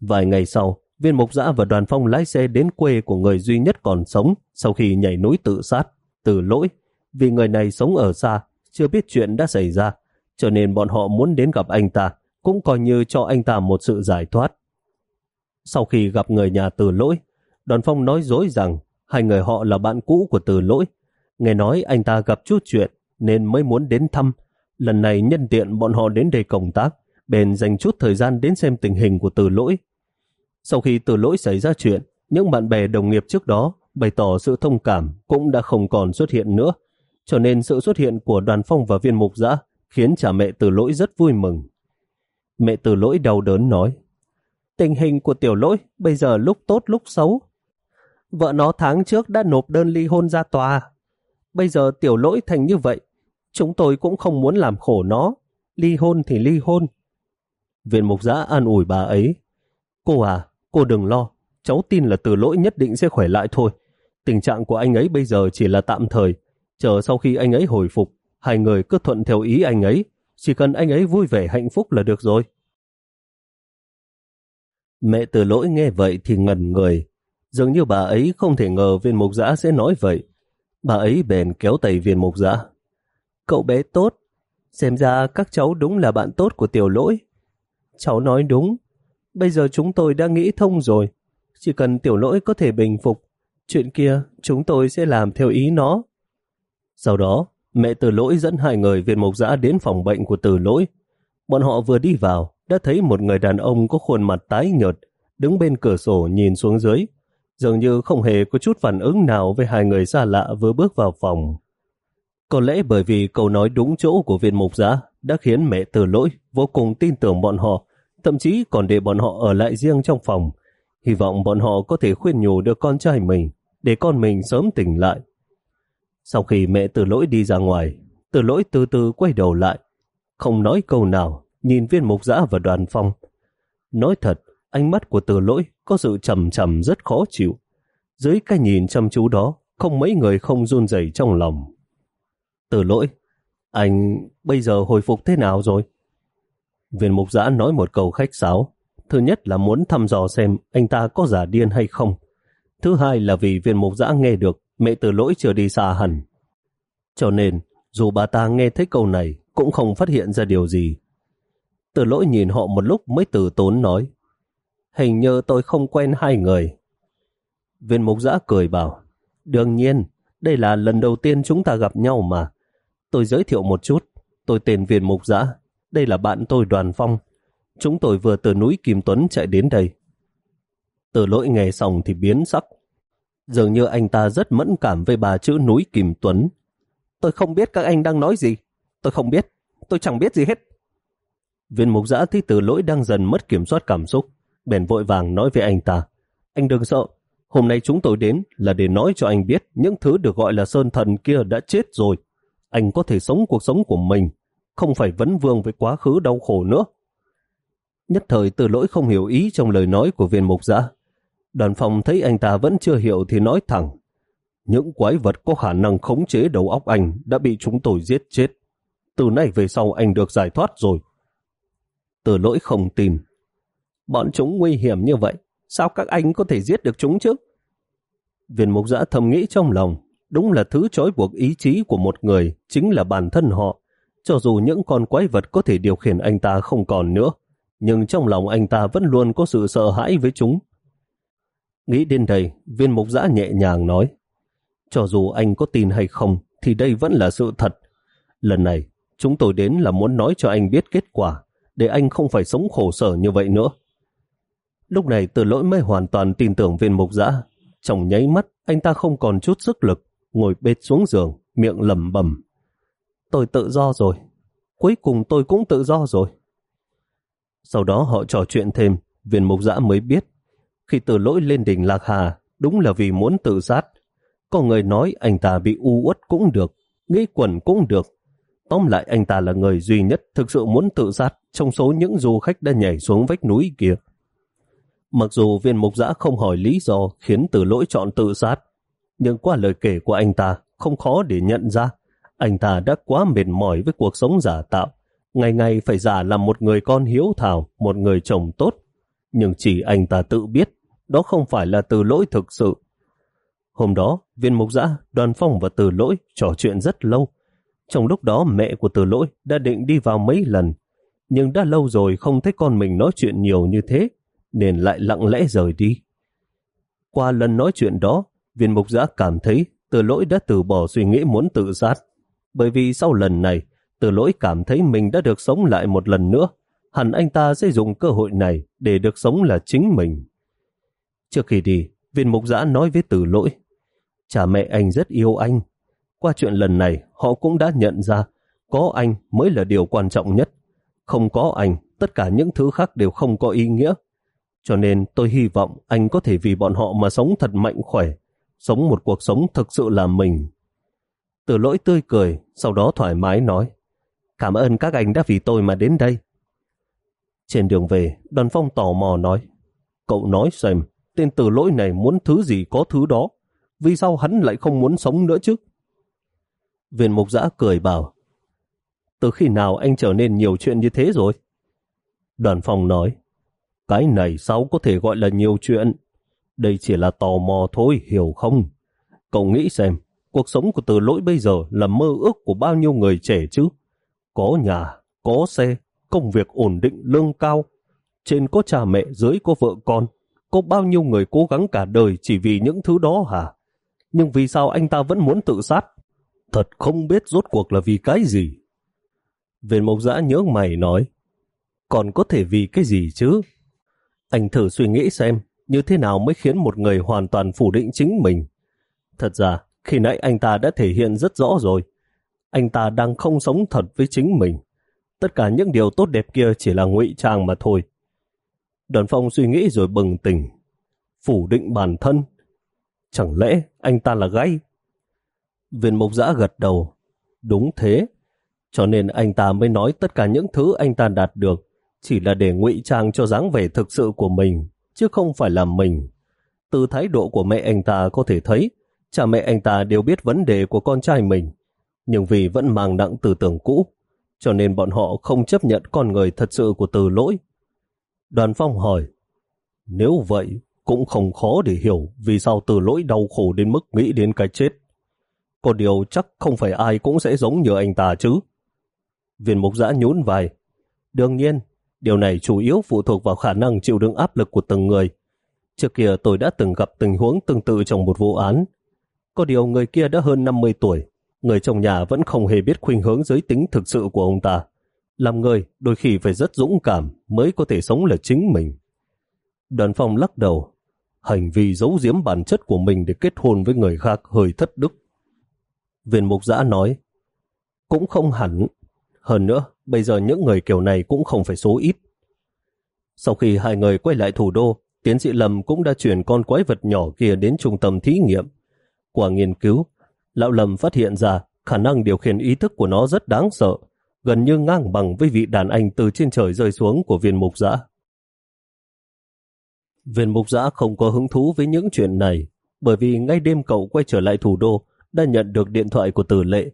Vài ngày sau, viên mục giã và đoàn phong lái xe đến quê của người duy nhất còn sống sau khi nhảy núi tự sát, từ lỗi. Vì người này sống ở xa, chưa biết chuyện đã xảy ra, cho nên bọn họ muốn đến gặp anh ta, cũng coi như cho anh ta một sự giải thoát. Sau khi gặp người nhà từ lỗi, đoàn phong nói dối rằng hai người họ là bạn cũ của từ lỗi. Nghe nói anh ta gặp chút chuyện nên mới muốn đến thăm. Lần này nhân tiện bọn họ đến đây công tác, bèn dành chút thời gian đến xem tình hình của từ lỗi. Sau khi từ lỗi xảy ra chuyện, những bạn bè đồng nghiệp trước đó bày tỏ sự thông cảm cũng đã không còn xuất hiện nữa, cho nên sự xuất hiện của đoàn phong và viên mục giã khiến cha mẹ từ lỗi rất vui mừng. Mẹ từ lỗi đau đớn nói, tình hình của tiểu lỗi bây giờ lúc tốt lúc xấu. Vợ nó tháng trước đã nộp đơn ly hôn ra tòa. Bây giờ tiểu lỗi thành như vậy, chúng tôi cũng không muốn làm khổ nó. Ly hôn thì ly hôn. Viện mục giã an ủi bà ấy. Cô à, cô đừng lo, cháu tin là từ lỗi nhất định sẽ khỏe lại thôi. Tình trạng của anh ấy bây giờ chỉ là tạm thời. Chờ sau khi anh ấy hồi phục, hai người cứ thuận theo ý anh ấy. Chỉ cần anh ấy vui vẻ hạnh phúc là được rồi. Mẹ từ lỗi nghe vậy thì ngẩn người. Dường như bà ấy không thể ngờ viên mục giã sẽ nói vậy. Bà ấy bèn kéo tay viên mục giã. Cậu bé tốt. Xem ra các cháu đúng là bạn tốt của tiểu lỗi. Cháu nói đúng. Bây giờ chúng tôi đã nghĩ thông rồi. Chỉ cần tiểu lỗi có thể bình phục, chuyện kia chúng tôi sẽ làm theo ý nó. Sau đó, mẹ từ lỗi dẫn hai người viên mục giã đến phòng bệnh của từ lỗi. Bọn họ vừa đi vào, đã thấy một người đàn ông có khuôn mặt tái nhợt, đứng bên cửa sổ nhìn xuống dưới, dường như không hề có chút phản ứng nào với hai người xa lạ vừa bước vào phòng. Có lẽ bởi vì câu nói đúng chỗ của viên mục giã đã khiến mẹ từ lỗi vô cùng tin tưởng bọn họ, thậm chí còn để bọn họ ở lại riêng trong phòng, hy vọng bọn họ có thể khuyên nhủ được con trai mình, để con mình sớm tỉnh lại. Sau khi mẹ từ lỗi đi ra ngoài, từ lỗi từ từ quay đầu lại, không nói câu nào, nhìn viên mục giã và đoàn phong. Nói thật, ánh mắt của từ lỗi có sự trầm trầm rất khó chịu. Dưới cái nhìn chăm chú đó, không mấy người không run rẩy trong lòng. Từ lỗi, anh bây giờ hồi phục thế nào rồi? Viên mục giã nói một câu khách sáo. Thứ nhất là muốn thăm dò xem anh ta có giả điên hay không. Thứ hai là vì viên mục giã nghe được mẹ từ lỗi chưa đi xa hẳn. Cho nên, dù bà ta nghe thấy câu này, cũng không phát hiện ra điều gì. Từ lỗi nhìn họ một lúc mới từ tốn nói, hình như tôi không quen hai người. Viên mục giã cười bảo, đương nhiên, đây là lần đầu tiên chúng ta gặp nhau mà. Tôi giới thiệu một chút, tôi tên viên mục giã, đây là bạn tôi đoàn phong. Chúng tôi vừa từ núi Kim Tuấn chạy đến đây. Từ lỗi nghe xong thì biến sắc. Dường như anh ta rất mẫn cảm với bà chữ núi Kim Tuấn. Tôi không biết các anh đang nói gì. Tôi không biết. Tôi chẳng biết gì hết. Viên mục giã thấy từ lỗi đang dần mất kiểm soát cảm xúc. Bèn vội vàng nói với anh ta. Anh đừng sợ. Hôm nay chúng tôi đến là để nói cho anh biết những thứ được gọi là sơn thần kia đã chết rồi. Anh có thể sống cuộc sống của mình, không phải vấn vương với quá khứ đau khổ nữa. Nhất thời từ lỗi không hiểu ý trong lời nói của viên mục giã. Đoàn phòng thấy anh ta vẫn chưa hiểu thì nói thẳng. Những quái vật có khả năng khống chế đầu óc anh đã bị chúng tôi giết chết. Từ nay về sau anh được giải thoát rồi. Từ lỗi không tin. Bọn chúng nguy hiểm như vậy, sao các anh có thể giết được chúng chứ? Viên mục giã thầm nghĩ trong lòng, đúng là thứ trói buộc ý chí của một người chính là bản thân họ. Cho dù những con quái vật có thể điều khiển anh ta không còn nữa, nhưng trong lòng anh ta vẫn luôn có sự sợ hãi với chúng. Nghĩ đến đây, viên mục giã nhẹ nhàng nói, cho dù anh có tin hay không, thì đây vẫn là sự thật. Lần này, chúng tôi đến là muốn nói cho anh biết kết quả, để anh không phải sống khổ sở như vậy nữa. Lúc này từ lỗi mới hoàn toàn tin tưởng viên mục giã. Trong nháy mắt, anh ta không còn chút sức lực, ngồi bệt xuống giường, miệng lầm bầm. Tôi tự do rồi. Cuối cùng tôi cũng tự do rồi. Sau đó họ trò chuyện thêm, viên mục giã mới biết khi từ lỗi lên đỉnh Lạc Hà, đúng là vì muốn tự sát. Có người nói anh ta bị u uất cũng được, nghĩ quẩn cũng được. Tóm lại anh ta là người duy nhất thực sự muốn tự sát trong số những du khách đã nhảy xuống vách núi kia. Mặc dù viên mục giã không hỏi lý do khiến từ lỗi chọn tự sát, nhưng qua lời kể của anh ta không khó để nhận ra anh ta đã quá mệt mỏi với cuộc sống giả tạo. Ngày ngày phải giả làm một người con hiếu thảo, một người chồng tốt. Nhưng chỉ anh ta tự biết, đó không phải là từ lỗi thực sự. Hôm đó, viên mục giã, đoàn phong và từ lỗi trò chuyện rất lâu. Trong lúc đó mẹ của từ lỗi đã định đi vào mấy lần, nhưng đã lâu rồi không thấy con mình nói chuyện nhiều như thế, nên lại lặng lẽ rời đi. Qua lần nói chuyện đó, viên mục giã cảm thấy từ lỗi đã từ bỏ suy nghĩ muốn tự sát. Bởi vì sau lần này, từ lỗi cảm thấy mình đã được sống lại một lần nữa, hẳn anh ta sẽ dùng cơ hội này để được sống là chính mình. Trước khi đi, viên mục giã nói với từ lỗi, cha mẹ anh rất yêu anh. Qua chuyện lần này, họ cũng đã nhận ra có anh mới là điều quan trọng nhất. Không có anh, tất cả những thứ khác đều không có ý nghĩa. Cho nên tôi hy vọng anh có thể vì bọn họ mà sống thật mạnh khỏe, sống một cuộc sống thực sự là mình. Từ lỗi tươi cười, sau đó thoải mái nói, cảm ơn các anh đã vì tôi mà đến đây. Trên đường về, đoàn phong tò mò nói, cậu nói xem, tên từ lỗi này muốn thứ gì có thứ đó, vì sao hắn lại không muốn sống nữa chứ? Viên mục giã cười bảo, từ khi nào anh trở nên nhiều chuyện như thế rồi? Đoàn phòng nói, cái này sao có thể gọi là nhiều chuyện? Đây chỉ là tò mò thôi, hiểu không? Cậu nghĩ xem, cuộc sống của từ lỗi bây giờ là mơ ước của bao nhiêu người trẻ chứ? Có nhà, có xe, công việc ổn định, lương cao. Trên có cha mẹ, dưới có vợ con. Có bao nhiêu người cố gắng cả đời chỉ vì những thứ đó hả? Nhưng vì sao anh ta vẫn muốn tự sát? Thật không biết rốt cuộc là vì cái gì. Viên mộc giã nhớ mày nói, còn có thể vì cái gì chứ? Anh thử suy nghĩ xem, như thế nào mới khiến một người hoàn toàn phủ định chính mình. Thật ra, khi nãy anh ta đã thể hiện rất rõ rồi. Anh ta đang không sống thật với chính mình. Tất cả những điều tốt đẹp kia chỉ là ngụy trang mà thôi. Đoàn phong suy nghĩ rồi bừng tỉnh. Phủ định bản thân. Chẳng lẽ anh ta là gay? Viên mục giã gật đầu. Đúng thế. Cho nên anh ta mới nói tất cả những thứ anh ta đạt được chỉ là để ngụy trang cho dáng vẻ thực sự của mình, chứ không phải là mình. Từ thái độ của mẹ anh ta có thể thấy, cha mẹ anh ta đều biết vấn đề của con trai mình, nhưng vì vẫn mang nặng tư tưởng cũ, cho nên bọn họ không chấp nhận con người thật sự của từ lỗi. Đoàn phong hỏi, nếu vậy, cũng không khó để hiểu vì sao từ lỗi đau khổ đến mức nghĩ đến cái chết. Có điều chắc không phải ai cũng sẽ giống như anh ta chứ. Viên mục giã nhún vai. Đương nhiên, Điều này chủ yếu phụ thuộc vào khả năng chịu đựng áp lực của từng người. Trước kia tôi đã từng gặp tình huống tương tự trong một vụ án. Có điều người kia đã hơn 50 tuổi, người trong nhà vẫn không hề biết khuynh hướng giới tính thực sự của ông ta. Làm người đôi khi phải rất dũng cảm mới có thể sống là chính mình. Đoàn phong lắc đầu, hành vi giấu giếm bản chất của mình để kết hôn với người khác hơi thất đức. Viên mục giã nói, cũng không hẳn, hơn nữa, bây giờ những người kiểu này cũng không phải số ít. Sau khi hai người quay lại thủ đô, tiến sĩ Lâm cũng đã chuyển con quái vật nhỏ kia đến trung tâm thí nghiệm. Qua nghiên cứu, Lão Lâm phát hiện ra khả năng điều khiển ý thức của nó rất đáng sợ, gần như ngang bằng với vị đàn anh từ trên trời rơi xuống của viên mục giã. Viên mục giã không có hứng thú với những chuyện này, bởi vì ngay đêm cậu quay trở lại thủ đô đã nhận được điện thoại của tử lệ.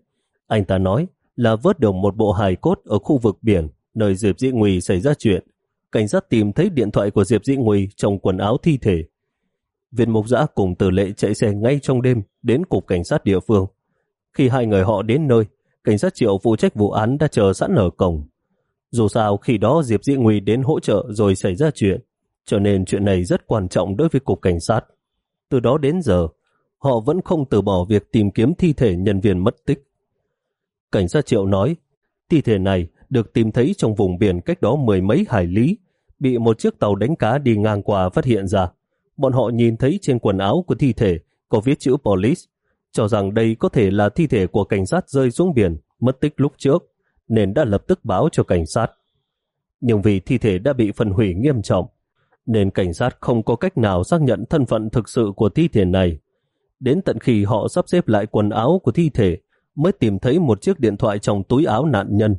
Anh ta nói là vớt được một bộ hài cốt ở khu vực biển nơi Diệp Dĩ Nguy xảy ra chuyện. Cảnh sát tìm thấy điện thoại của Diệp Dĩ Nguy trong quần áo thi thể. Viên mục giã cùng tử lệ chạy xe ngay trong đêm đến cục cảnh sát địa phương. Khi hai người họ đến nơi, cảnh sát triệu phụ trách vụ án đã chờ sẵn ở cổng. Dù sao khi đó Diệp Dĩ Nguy đến hỗ trợ rồi xảy ra chuyện, cho nên chuyện này rất quan trọng đối với cục cảnh sát. Từ đó đến giờ, họ vẫn không từ bỏ việc tìm kiếm thi thể nhân viên mất tích. Cảnh sát triệu nói, thi thể này được tìm thấy trong vùng biển cách đó mười mấy hải lý, bị một chiếc tàu đánh cá đi ngang qua phát hiện ra. Bọn họ nhìn thấy trên quần áo của thi thể có viết chữ police, cho rằng đây có thể là thi thể của cảnh sát rơi xuống biển, mất tích lúc trước, nên đã lập tức báo cho cảnh sát. Nhưng vì thi thể đã bị phân hủy nghiêm trọng, nên cảnh sát không có cách nào xác nhận thân phận thực sự của thi thể này. Đến tận khi họ sắp xếp lại quần áo của thi thể mới tìm thấy một chiếc điện thoại trong túi áo nạn nhân.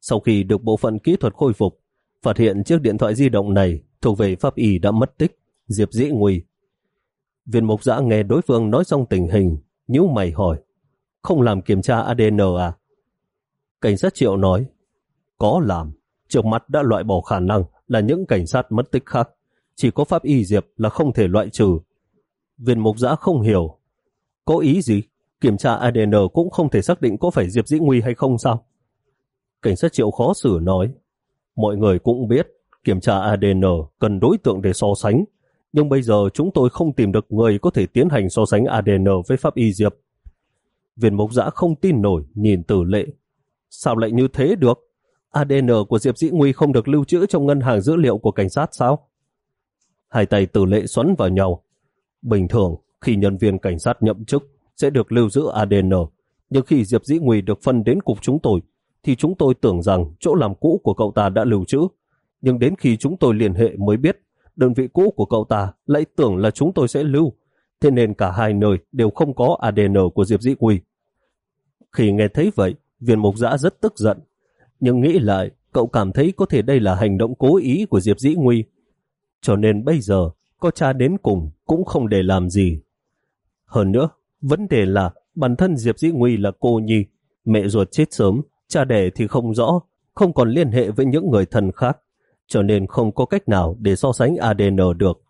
Sau khi được bộ phận kỹ thuật khôi phục, phát hiện chiếc điện thoại di động này thuộc về pháp y đã mất tích, Diệp Dĩ Nguy. Viên mục giã nghe đối phương nói xong tình hình, nhíu mày hỏi, không làm kiểm tra ADN à? Cảnh sát triệu nói, có làm, trước mắt đã loại bỏ khả năng là những cảnh sát mất tích khác. Chỉ có pháp y Diệp là không thể loại trừ. Viên mục giã không hiểu. Có ý gì? Kiểm tra ADN cũng không thể xác định có phải Diệp Dĩ Nguy hay không sao? Cảnh sát triệu khó xử nói. Mọi người cũng biết kiểm tra ADN cần đối tượng để so sánh. Nhưng bây giờ chúng tôi không tìm được người có thể tiến hành so sánh ADN với pháp y Diệp. Viên mục giã không tin nổi nhìn tử lệ. Sao lại như thế được? ADN của Diệp Dĩ Nguy không được lưu trữ trong ngân hàng dữ liệu của cảnh sát sao? Hai tay tử lệ xoắn vào nhau. Bình thường, khi nhân viên cảnh sát nhậm chức sẽ được lưu giữ ADN, nhưng khi Diệp Dĩ Nguy được phân đến cục chúng tôi, thì chúng tôi tưởng rằng chỗ làm cũ của cậu ta đã lưu trữ. Nhưng đến khi chúng tôi liên hệ mới biết, đơn vị cũ của cậu ta lại tưởng là chúng tôi sẽ lưu, thế nên cả hai nơi đều không có ADN của Diệp Dĩ Quỳ. Khi nghe thấy vậy, viên mục giã rất tức giận, nhưng nghĩ lại, cậu cảm thấy có thể đây là hành động cố ý của Diệp Dĩ Nguy. Cho nên bây giờ, có cha đến cùng cũng không để làm gì. Hơn nữa, vấn đề là bản thân Diệp Dĩ Nguy là cô nhi, mẹ ruột chết sớm, cha đẻ thì không rõ, không còn liên hệ với những người thân khác, cho nên không có cách nào để so sánh ADN được.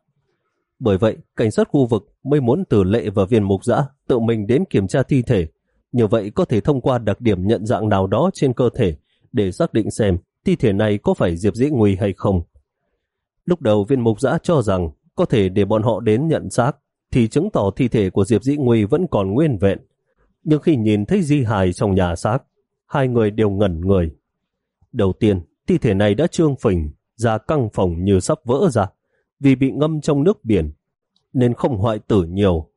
Bởi vậy, cảnh sát khu vực mới muốn từ lệ và viên mục dã tự mình đến kiểm tra thi thể. Như vậy có thể thông qua đặc điểm nhận dạng nào đó trên cơ thể để xác định xem thi thể này có phải Diệp Dĩ Nguy hay không. Lúc đầu viên mục dã cho rằng có thể để bọn họ đến nhận xác thì chứng tỏ thi thể của Diệp Dĩ Nguy vẫn còn nguyên vẹn. Nhưng khi nhìn thấy di hài trong nhà xác, hai người đều ngẩn người. Đầu tiên, thi thể này đã trương phình, da căng phòng như sắp vỡ ra, vì bị ngâm trong nước biển, nên không hoại tử nhiều.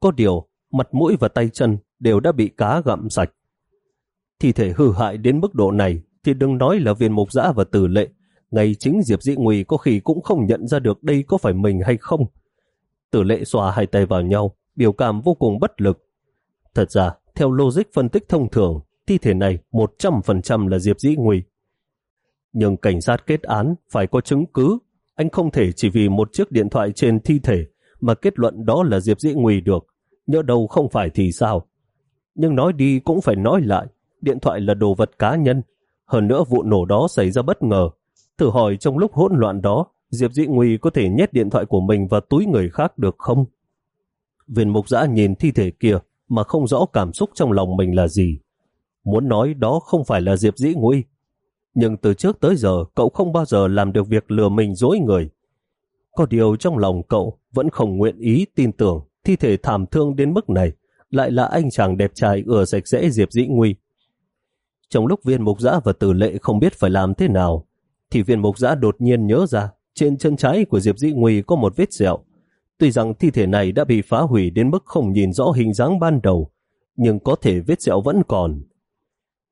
Có điều, mặt mũi và tay chân đều đã bị cá gặm sạch. Thi thể hư hại đến mức độ này thì đừng nói là viên mục giã và tử lệ. Ngay chính Diệp Dĩ Nguy có khi cũng không nhận ra được đây có phải mình hay không. Tử lệ xòa hai tay vào nhau, biểu cảm vô cùng bất lực. Thật ra, theo logic phân tích thông thường, thi thể này 100% là Diệp Dĩ Nguy. Nhưng cảnh sát kết án phải có chứng cứ. Anh không thể chỉ vì một chiếc điện thoại trên thi thể mà kết luận đó là Diệp Dĩ Nguy được. Nhớ đâu không phải thì sao? Nhưng nói đi cũng phải nói lại điện thoại là đồ vật cá nhân. Hơn nữa vụ nổ đó xảy ra bất ngờ. Thử hỏi trong lúc hỗn loạn đó, Diệp Dĩ Nguy có thể nhét điện thoại của mình vào túi người khác được không? Viên mục giã nhìn thi thể kia mà không rõ cảm xúc trong lòng mình là gì. Muốn nói đó không phải là Diệp Dĩ Nguy. Nhưng từ trước tới giờ cậu không bao giờ làm được việc lừa mình dối người. Có điều trong lòng cậu vẫn không nguyện ý tin tưởng thi thể thảm thương đến mức này lại là anh chàng đẹp trai ưa sạch sẽ Diệp Dĩ Nguy. Trong lúc viên mục giã và tử lệ không biết phải làm thế nào, thì viên mục giã đột nhiên nhớ ra trên chân trái của Diệp Dĩ Nguy có một vết sẹo. Tuy rằng thi thể này đã bị phá hủy đến mức không nhìn rõ hình dáng ban đầu, nhưng có thể vết sẹo vẫn còn.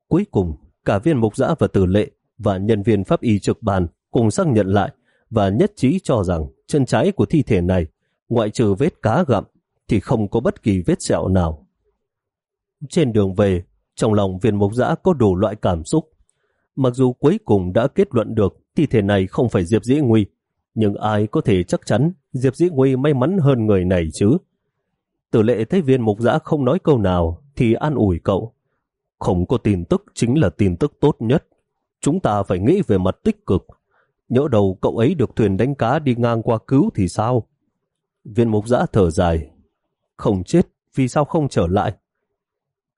Cuối cùng, cả viên mục giã và tử lệ và nhân viên pháp y trực bàn cùng xác nhận lại và nhất trí cho rằng chân trái của thi thể này, ngoại trừ vết cá gặm, thì không có bất kỳ vết sẹo nào. Trên đường về, trong lòng viên mục giã có đủ loại cảm xúc. Mặc dù cuối cùng đã kết luận được thi thể này không phải Diệp Dĩ Nguy, nhưng ai có thể chắc chắn Diệp Dĩ Nguy may mắn hơn người này chứ? Tử lệ thấy viên mục giã không nói câu nào thì an ủi cậu. Không có tin tức chính là tin tức tốt nhất. Chúng ta phải nghĩ về mặt tích cực. Nhỡ đầu cậu ấy được thuyền đánh cá đi ngang qua cứu thì sao? Viên mục giã thở dài. Không chết, vì sao không trở lại?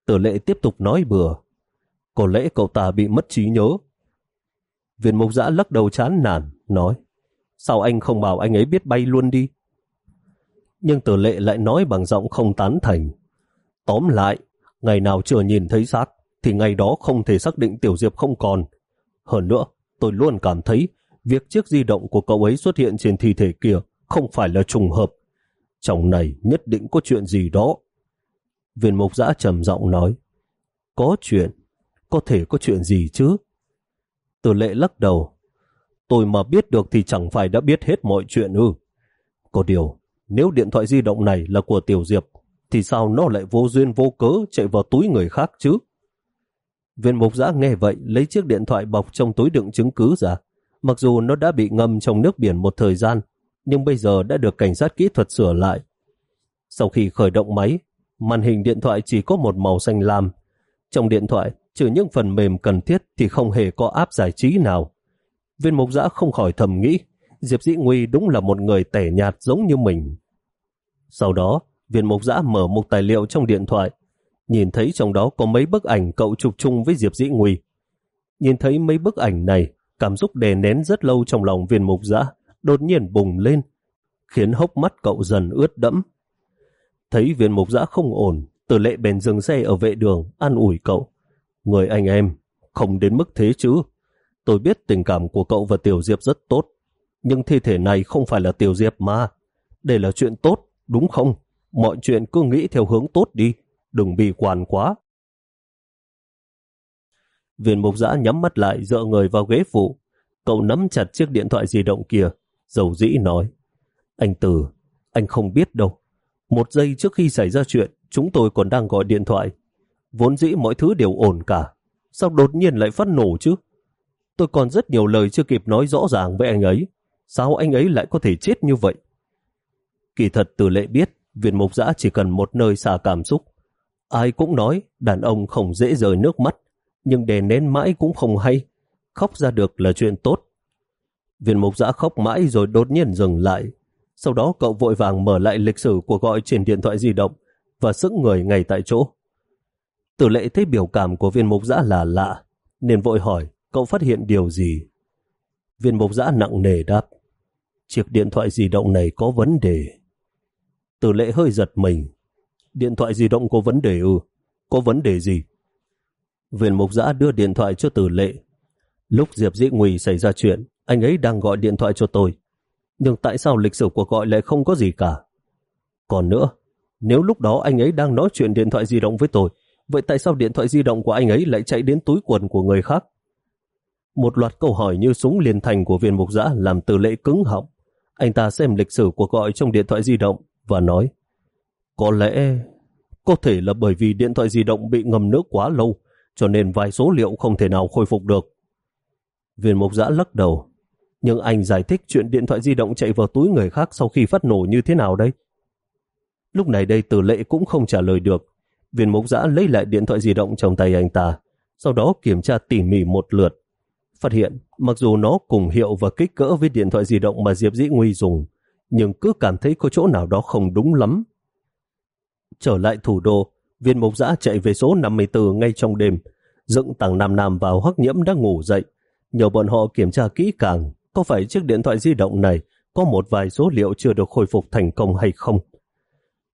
Tử lệ tiếp tục nói bừa. Có lẽ cậu ta bị mất trí nhớ. Viên mục giã lắc đầu chán nản, nói Sao anh không bảo anh ấy biết bay luôn đi? Nhưng tử lệ lại nói bằng giọng không tán thành. Tóm lại, ngày nào chưa nhìn thấy sát thì ngày đó không thể xác định Tiểu Diệp không còn. Hơn nữa, tôi luôn cảm thấy việc chiếc di động của cậu ấy xuất hiện trên thi thể kia không phải là trùng hợp. Trong này nhất định có chuyện gì đó. Viên mục giã trầm giọng nói, có chuyện, có thể có chuyện gì chứ? Từ lệ lắc đầu, Tôi mà biết được thì chẳng phải đã biết hết mọi chuyện ư. Có điều, nếu điện thoại di động này là của Tiểu Diệp, thì sao nó lại vô duyên vô cớ chạy vào túi người khác chứ? Viên mục giã nghe vậy lấy chiếc điện thoại bọc trong túi đựng chứng cứ ra. Mặc dù nó đã bị ngâm trong nước biển một thời gian, nhưng bây giờ đã được cảnh sát kỹ thuật sửa lại. Sau khi khởi động máy, màn hình điện thoại chỉ có một màu xanh lam. Trong điện thoại, trừ những phần mềm cần thiết thì không hề có app giải trí nào. Viên mục giã không khỏi thầm nghĩ, Diệp Dĩ Nguy đúng là một người tẻ nhạt giống như mình. Sau đó, viên mục giã mở một tài liệu trong điện thoại, nhìn thấy trong đó có mấy bức ảnh cậu chụp chung với Diệp Dĩ Nguy. Nhìn thấy mấy bức ảnh này, cảm xúc đè nén rất lâu trong lòng viên mục giã, đột nhiên bùng lên, khiến hốc mắt cậu dần ướt đẫm. Thấy viên mục giã không ổn, từ lệ bèn dừng xe ở vệ đường, an ủi cậu. Người anh em, không đến mức thế chứ. Tôi biết tình cảm của cậu và Tiểu Diệp rất tốt, nhưng thi thể này không phải là Tiểu Diệp mà. Đây là chuyện tốt, đúng không? Mọi chuyện cứ nghĩ theo hướng tốt đi, đừng bị quản quá. Viên mục giã nhắm mắt lại dựa người vào ghế phụ. Cậu nắm chặt chiếc điện thoại di động kia, dầu dĩ nói. Anh Từ, anh không biết đâu. Một giây trước khi xảy ra chuyện, chúng tôi còn đang gọi điện thoại. Vốn dĩ mọi thứ đều ổn cả. Sao đột nhiên lại phát nổ chứ? Tôi còn rất nhiều lời chưa kịp nói rõ ràng với anh ấy. Sao anh ấy lại có thể chết như vậy? Kỳ thật từ lệ biết, viên mục giã chỉ cần một nơi xả cảm xúc. Ai cũng nói đàn ông không dễ rời nước mắt, nhưng để nén mãi cũng không hay. Khóc ra được là chuyện tốt. Viên mục giã khóc mãi rồi đột nhiên dừng lại. Sau đó cậu vội vàng mở lại lịch sử cuộc gọi trên điện thoại di động và sững người ngay tại chỗ. Tử lệ thấy biểu cảm của viên mục giã là lạ, nên vội hỏi cậu phát hiện điều gì. Viên mục giã nặng nề đáp, chiếc điện thoại di động này có vấn đề. Tử lệ hơi giật mình, điện thoại di động có vấn đề ư, có vấn đề gì? Viên mục giã đưa điện thoại cho tử lệ. Lúc Diệp Dĩ Nguy xảy ra chuyện, anh ấy đang gọi điện thoại cho tôi. Nhưng tại sao lịch sử cuộc gọi lại không có gì cả? Còn nữa, nếu lúc đó anh ấy đang nói chuyện điện thoại di động với tôi, vậy tại sao điện thoại di động của anh ấy lại chạy đến túi quần của người khác? Một loạt câu hỏi như súng liền thành của viên mục giã làm từ lệ cứng họng. Anh ta xem lịch sử cuộc gọi trong điện thoại di động và nói Có lẽ, có thể là bởi vì điện thoại di động bị ngầm nước quá lâu, cho nên vài số liệu không thể nào khôi phục được. Viên mục giã lắc đầu. Nhưng anh giải thích chuyện điện thoại di động chạy vào túi người khác sau khi phát nổ như thế nào đây? Lúc này đây tử lệ cũng không trả lời được. Viên mục giã lấy lại điện thoại di động trong tay anh ta, sau đó kiểm tra tỉ mỉ một lượt. Phát hiện, mặc dù nó cùng hiệu và kích cỡ với điện thoại di động mà Diệp Dĩ Nguy dùng, nhưng cứ cảm thấy có chỗ nào đó không đúng lắm. Trở lại thủ đô, viên mục giã chạy về số 54 ngay trong đêm, dựng tàng Nam Nam vào hoắc nhiễm đã ngủ dậy. Nhờ bọn họ kiểm tra kỹ càng, có phải chiếc điện thoại di động này có một vài số liệu chưa được khôi phục thành công hay không.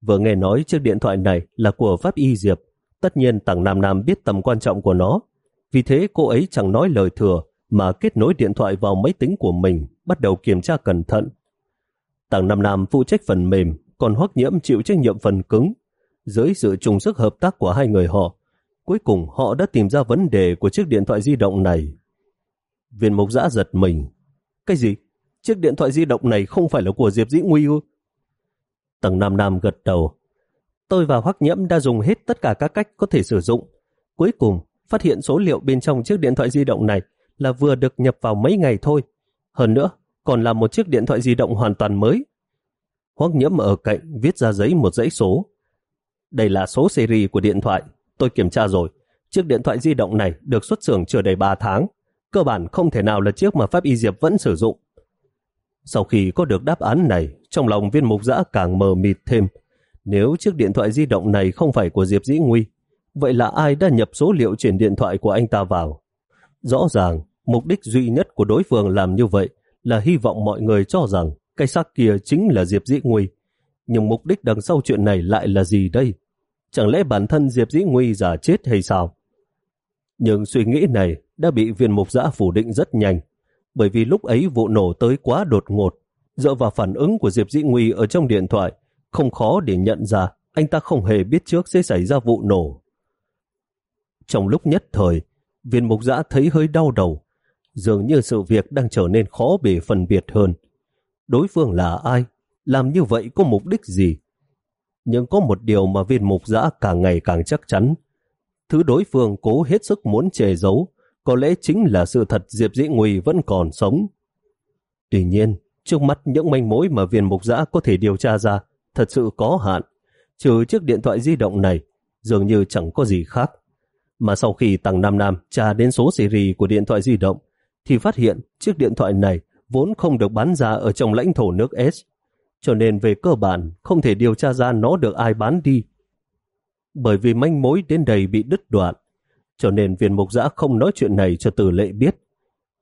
Vừa nghe nói chiếc điện thoại này là của Pháp Y Diệp, tất nhiên Tàng Nam Nam biết tầm quan trọng của nó. Vì thế cô ấy chẳng nói lời thừa mà kết nối điện thoại vào máy tính của mình, bắt đầu kiểm tra cẩn thận. Tầng Nam Nam phụ trách phần mềm, còn Hoắc Nhiễm chịu trách nhiệm phần cứng. Dưới sự trùng sức hợp tác của hai người họ, cuối cùng họ đã tìm ra vấn đề của chiếc điện thoại di động này. Viên mục giã giật mình. Cái gì? Chiếc điện thoại di động này không phải là của Diệp Dĩ Nguy ư? Tầng Nam Nam gật đầu. Tôi và Hoắc Nhiễm đã dùng hết tất cả các cách có thể sử dụng. Cuối cùng, phát hiện số liệu bên trong chiếc điện thoại di động này là vừa được nhập vào mấy ngày thôi. Hơn nữa, còn là một chiếc điện thoại di động hoàn toàn mới. Hoắc Nhiễm ở cạnh viết ra giấy một dãy số. Đây là số series của điện thoại. Tôi kiểm tra rồi. Chiếc điện thoại di động này được xuất xưởng chưa đầy 3 tháng. Cơ bản không thể nào là chiếc mà Pháp Y Diệp vẫn sử dụng. Sau khi có được đáp án này, trong lòng viên mục giã càng mờ mịt thêm. Nếu chiếc điện thoại di động này không phải của Diệp Dĩ Nguy, vậy là ai đã nhập số liệu chuyển điện thoại của anh ta vào? Rõ ràng, mục đích duy nhất của đối phương làm như vậy là hy vọng mọi người cho rằng cái xác kia chính là Diệp Dĩ Nguy. Nhưng mục đích đằng sau chuyện này lại là gì đây? Chẳng lẽ bản thân Diệp Dĩ Nguy giả chết hay sao? Nhưng suy nghĩ này đã bị viên mục giã phủ định rất nhanh, bởi vì lúc ấy vụ nổ tới quá đột ngột. Dựa vào phản ứng của Diệp Dĩ Nguy ở trong điện thoại, không khó để nhận ra anh ta không hề biết trước sẽ xảy ra vụ nổ. Trong lúc nhất thời, viên mục giã thấy hơi đau đầu. Dường như sự việc đang trở nên khó bề phân biệt hơn. Đối phương là ai? Làm như vậy có mục đích gì? Nhưng có một điều mà viên mục giã càng ngày càng chắc chắn. Thứ đối phương cố hết sức muốn che giấu, có lẽ chính là sự thật Diệp Dĩ Nguy vẫn còn sống. Tuy nhiên, trước mắt những manh mối mà viên mục giã có thể điều tra ra thật sự có hạn. Trừ chiếc điện thoại di động này, dường như chẳng có gì khác. Mà sau khi Tăng Nam Nam tra đến số series của điện thoại di động, thì phát hiện chiếc điện thoại này vốn không được bán ra ở trong lãnh thổ nước S, cho nên về cơ bản không thể điều tra ra nó được ai bán đi. Bởi vì manh mối đến đây bị đứt đoạn, cho nên viên mục giã không nói chuyện này cho tử lệ biết.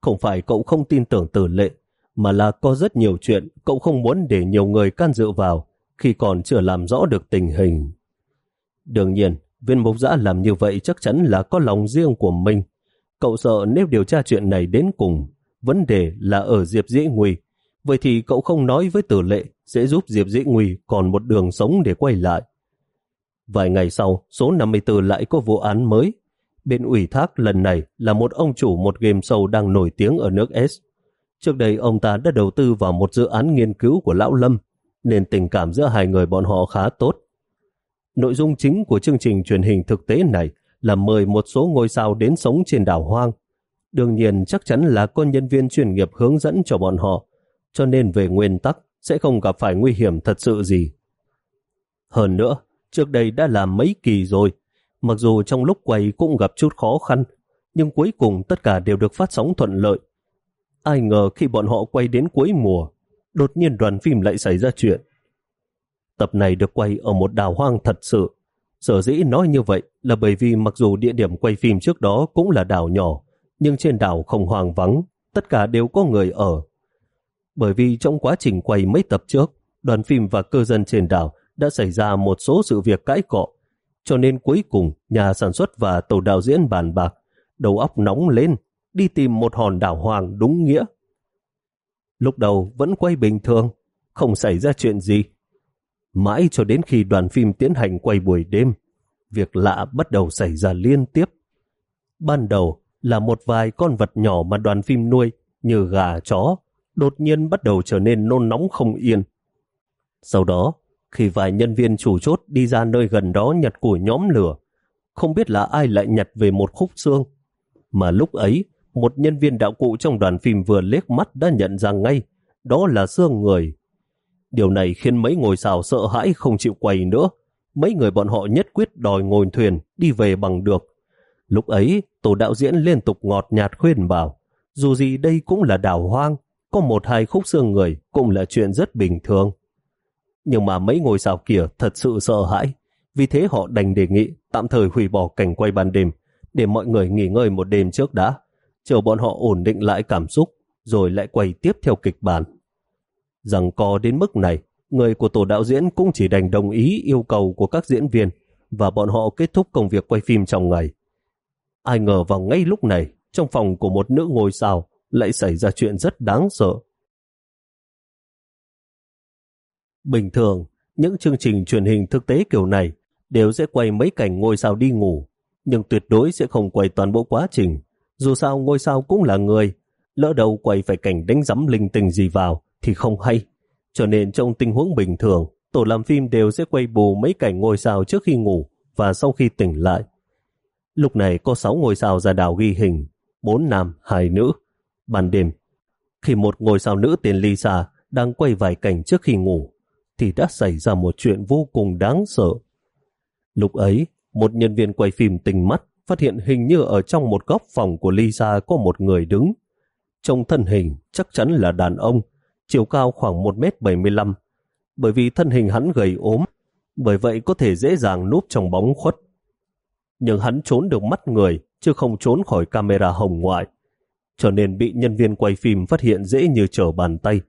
Không phải cậu không tin tưởng tử lệ, mà là có rất nhiều chuyện cậu không muốn để nhiều người can dự vào khi còn chưa làm rõ được tình hình. Đương nhiên, viên mục giã làm như vậy chắc chắn là có lòng riêng của mình. Cậu sợ nếu điều tra chuyện này đến cùng, vấn đề là ở Diệp Dĩ Nguy. Vậy thì cậu không nói với tử lệ sẽ giúp Diệp Dĩ Nguy còn một đường sống để quay lại. Vài ngày sau, số 54 lại có vụ án mới. Bên ủy thác lần này là một ông chủ một game show đang nổi tiếng ở nước S. Trước đây ông ta đã đầu tư vào một dự án nghiên cứu của Lão Lâm, nên tình cảm giữa hai người bọn họ khá tốt. Nội dung chính của chương trình truyền hình thực tế này là mời một số ngôi sao đến sống trên đảo hoang. Đương nhiên chắc chắn là con nhân viên chuyên nghiệp hướng dẫn cho bọn họ, cho nên về nguyên tắc sẽ không gặp phải nguy hiểm thật sự gì. Hơn nữa, trước đây đã làm mấy kỳ rồi, mặc dù trong lúc quay cũng gặp chút khó khăn, nhưng cuối cùng tất cả đều được phát sóng thuận lợi. Ai ngờ khi bọn họ quay đến cuối mùa, đột nhiên đoàn phim lại xảy ra chuyện. Tập này được quay ở một đảo hoang thật sự. Sở dĩ nói như vậy là bởi vì mặc dù địa điểm quay phim trước đó cũng là đảo nhỏ, nhưng trên đảo không hoang vắng, tất cả đều có người ở. Bởi vì trong quá trình quay mấy tập trước, đoàn phim và cư dân trên đảo đã xảy ra một số sự việc cãi cọ, cho nên cuối cùng nhà sản xuất và tổ đạo diễn bàn bạc, đầu óc nóng lên, đi tìm một hòn đảo hoàng đúng nghĩa. Lúc đầu vẫn quay bình thường, không xảy ra chuyện gì. Mãi cho đến khi đoàn phim tiến hành quay buổi đêm, việc lạ bắt đầu xảy ra liên tiếp. Ban đầu là một vài con vật nhỏ mà đoàn phim nuôi như gà, chó, đột nhiên bắt đầu trở nên nôn nóng không yên. Sau đó, khi vài nhân viên chủ chốt đi ra nơi gần đó nhặt củi nhóm lửa, không biết là ai lại nhặt về một khúc xương. Mà lúc ấy, một nhân viên đạo cụ trong đoàn phim vừa liếc mắt đã nhận ra ngay, đó là xương người. Điều này khiến mấy ngôi sao sợ hãi không chịu quay nữa. Mấy người bọn họ nhất quyết đòi ngồi thuyền, đi về bằng được. Lúc ấy, tổ đạo diễn liên tục ngọt nhạt khuyên bảo, dù gì đây cũng là đảo hoang, có một hai khúc xương người cũng là chuyện rất bình thường. Nhưng mà mấy ngôi sao kia thật sự sợ hãi, vì thế họ đành đề nghị tạm thời hủy bỏ cảnh quay ban đêm để mọi người nghỉ ngơi một đêm trước đã, chờ bọn họ ổn định lại cảm xúc, rồi lại quay tiếp theo kịch bản. Rằng co đến mức này, người của tổ đạo diễn cũng chỉ đành đồng ý yêu cầu của các diễn viên và bọn họ kết thúc công việc quay phim trong ngày. Ai ngờ vào ngay lúc này, trong phòng của một nữ ngôi sao lại xảy ra chuyện rất đáng sợ. Bình thường, những chương trình truyền hình thực tế kiểu này đều sẽ quay mấy cảnh ngôi sao đi ngủ, nhưng tuyệt đối sẽ không quay toàn bộ quá trình. Dù sao ngôi sao cũng là người, lỡ đầu quay phải cảnh đánh giấm linh tinh gì vào thì không hay. Cho nên trong tình huống bình thường, tổ làm phim đều sẽ quay bù mấy cảnh ngôi sao trước khi ngủ và sau khi tỉnh lại. Lúc này có 6 ngôi sao ra đảo ghi hình, 4 nam, 2 nữ. Ban đêm, khi một ngôi sao nữ tên Lisa đang quay vài cảnh trước khi ngủ, thì đã xảy ra một chuyện vô cùng đáng sợ. Lúc ấy, một nhân viên quay phim tình mắt phát hiện hình như ở trong một góc phòng của Lisa có một người đứng. Trong thân hình chắc chắn là đàn ông, chiều cao khoảng 1m75, bởi vì thân hình hắn gầy ốm, bởi vậy có thể dễ dàng núp trong bóng khuất. Nhưng hắn trốn được mắt người, chứ không trốn khỏi camera hồng ngoại, cho nên bị nhân viên quay phim phát hiện dễ như trở bàn tay.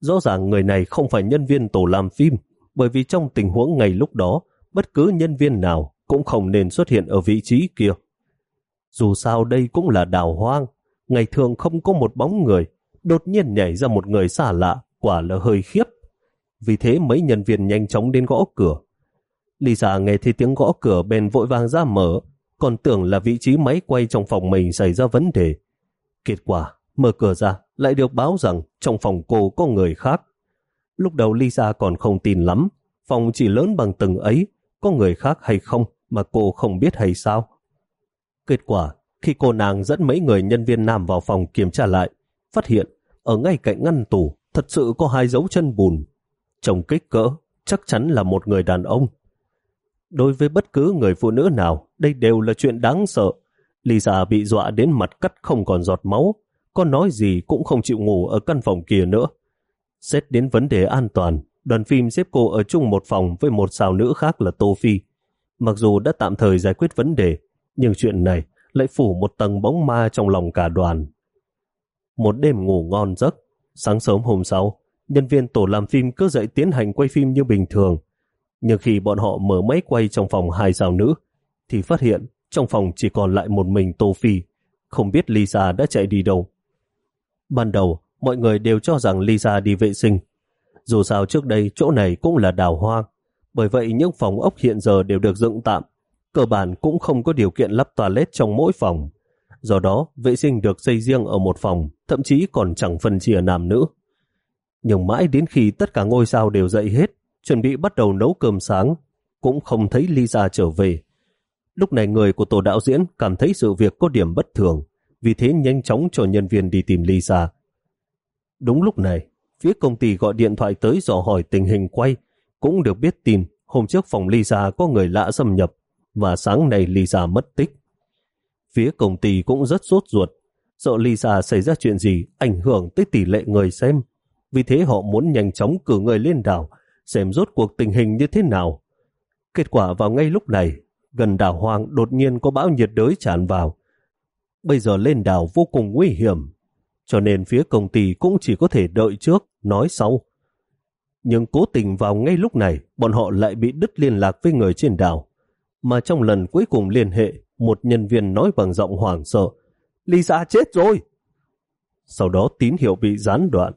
Rõ ràng người này không phải nhân viên tổ làm phim, bởi vì trong tình huống ngày lúc đó, bất cứ nhân viên nào cũng không nên xuất hiện ở vị trí kia. Dù sao đây cũng là đảo hoang, ngày thường không có một bóng người, đột nhiên nhảy ra một người xa lạ, quả là hơi khiếp. Vì thế mấy nhân viên nhanh chóng đến gõ cửa. Lisa nghe thấy tiếng gõ cửa bên vội vàng ra mở, còn tưởng là vị trí máy quay trong phòng mình xảy ra vấn đề. Kết quả, mở cửa ra, lại được báo rằng trong phòng cô có người khác. Lúc đầu Lisa còn không tin lắm, phòng chỉ lớn bằng từng ấy, có người khác hay không mà cô không biết hay sao. Kết quả, khi cô nàng dẫn mấy người nhân viên nam vào phòng kiểm tra lại, phát hiện ở ngay cạnh ngăn tủ thật sự có hai dấu chân bùn. Chồng kích cỡ, chắc chắn là một người đàn ông. Đối với bất cứ người phụ nữ nào, đây đều là chuyện đáng sợ. Lisa bị dọa đến mặt cắt không còn giọt máu, có nói gì cũng không chịu ngủ ở căn phòng kia nữa. Xét đến vấn đề an toàn, đoàn phim xếp cô ở chung một phòng với một sao nữ khác là Tô Phi. Mặc dù đã tạm thời giải quyết vấn đề, nhưng chuyện này lại phủ một tầng bóng ma trong lòng cả đoàn. Một đêm ngủ ngon giấc, sáng sớm hôm sau, nhân viên tổ làm phim cứ dậy tiến hành quay phim như bình thường. Nhưng khi bọn họ mở máy quay trong phòng hai sao nữ, thì phát hiện trong phòng chỉ còn lại một mình Tô Phi, không biết Lisa đã chạy đi đâu. Ban đầu, mọi người đều cho rằng Lisa đi vệ sinh. Dù sao trước đây chỗ này cũng là đào hoang, bởi vậy những phòng ốc hiện giờ đều được dựng tạm. Cơ bản cũng không có điều kiện lắp toilet trong mỗi phòng. Do đó, vệ sinh được xây riêng ở một phòng, thậm chí còn chẳng phân chia nam nữ. Nhưng mãi đến khi tất cả ngôi sao đều dậy hết, chuẩn bị bắt đầu nấu cơm sáng, cũng không thấy Lisa trở về. Lúc này người của tổ đạo diễn cảm thấy sự việc có điểm bất thường, vì thế nhanh chóng cho nhân viên đi tìm Lisa. Đúng lúc này, phía công ty gọi điện thoại tới dò hỏi tình hình quay, cũng được biết tin hôm trước phòng Lisa có người lạ xâm nhập, và sáng nay Lisa mất tích. Phía công ty cũng rất sốt ruột, sợ Lisa xảy ra chuyện gì ảnh hưởng tới tỷ lệ người xem. Vì thế họ muốn nhanh chóng cử người lên đảo, xem rốt cuộc tình hình như thế nào. Kết quả vào ngay lúc này, gần đảo hoàng đột nhiên có bão nhiệt đới tràn vào. Bây giờ lên đảo vô cùng nguy hiểm, cho nên phía công ty cũng chỉ có thể đợi trước, nói sau. Nhưng cố tình vào ngay lúc này, bọn họ lại bị đứt liên lạc với người trên đảo. Mà trong lần cuối cùng liên hệ, một nhân viên nói bằng giọng hoảng sợ, Lisa chết rồi! Sau đó tín hiệu bị gián đoạn.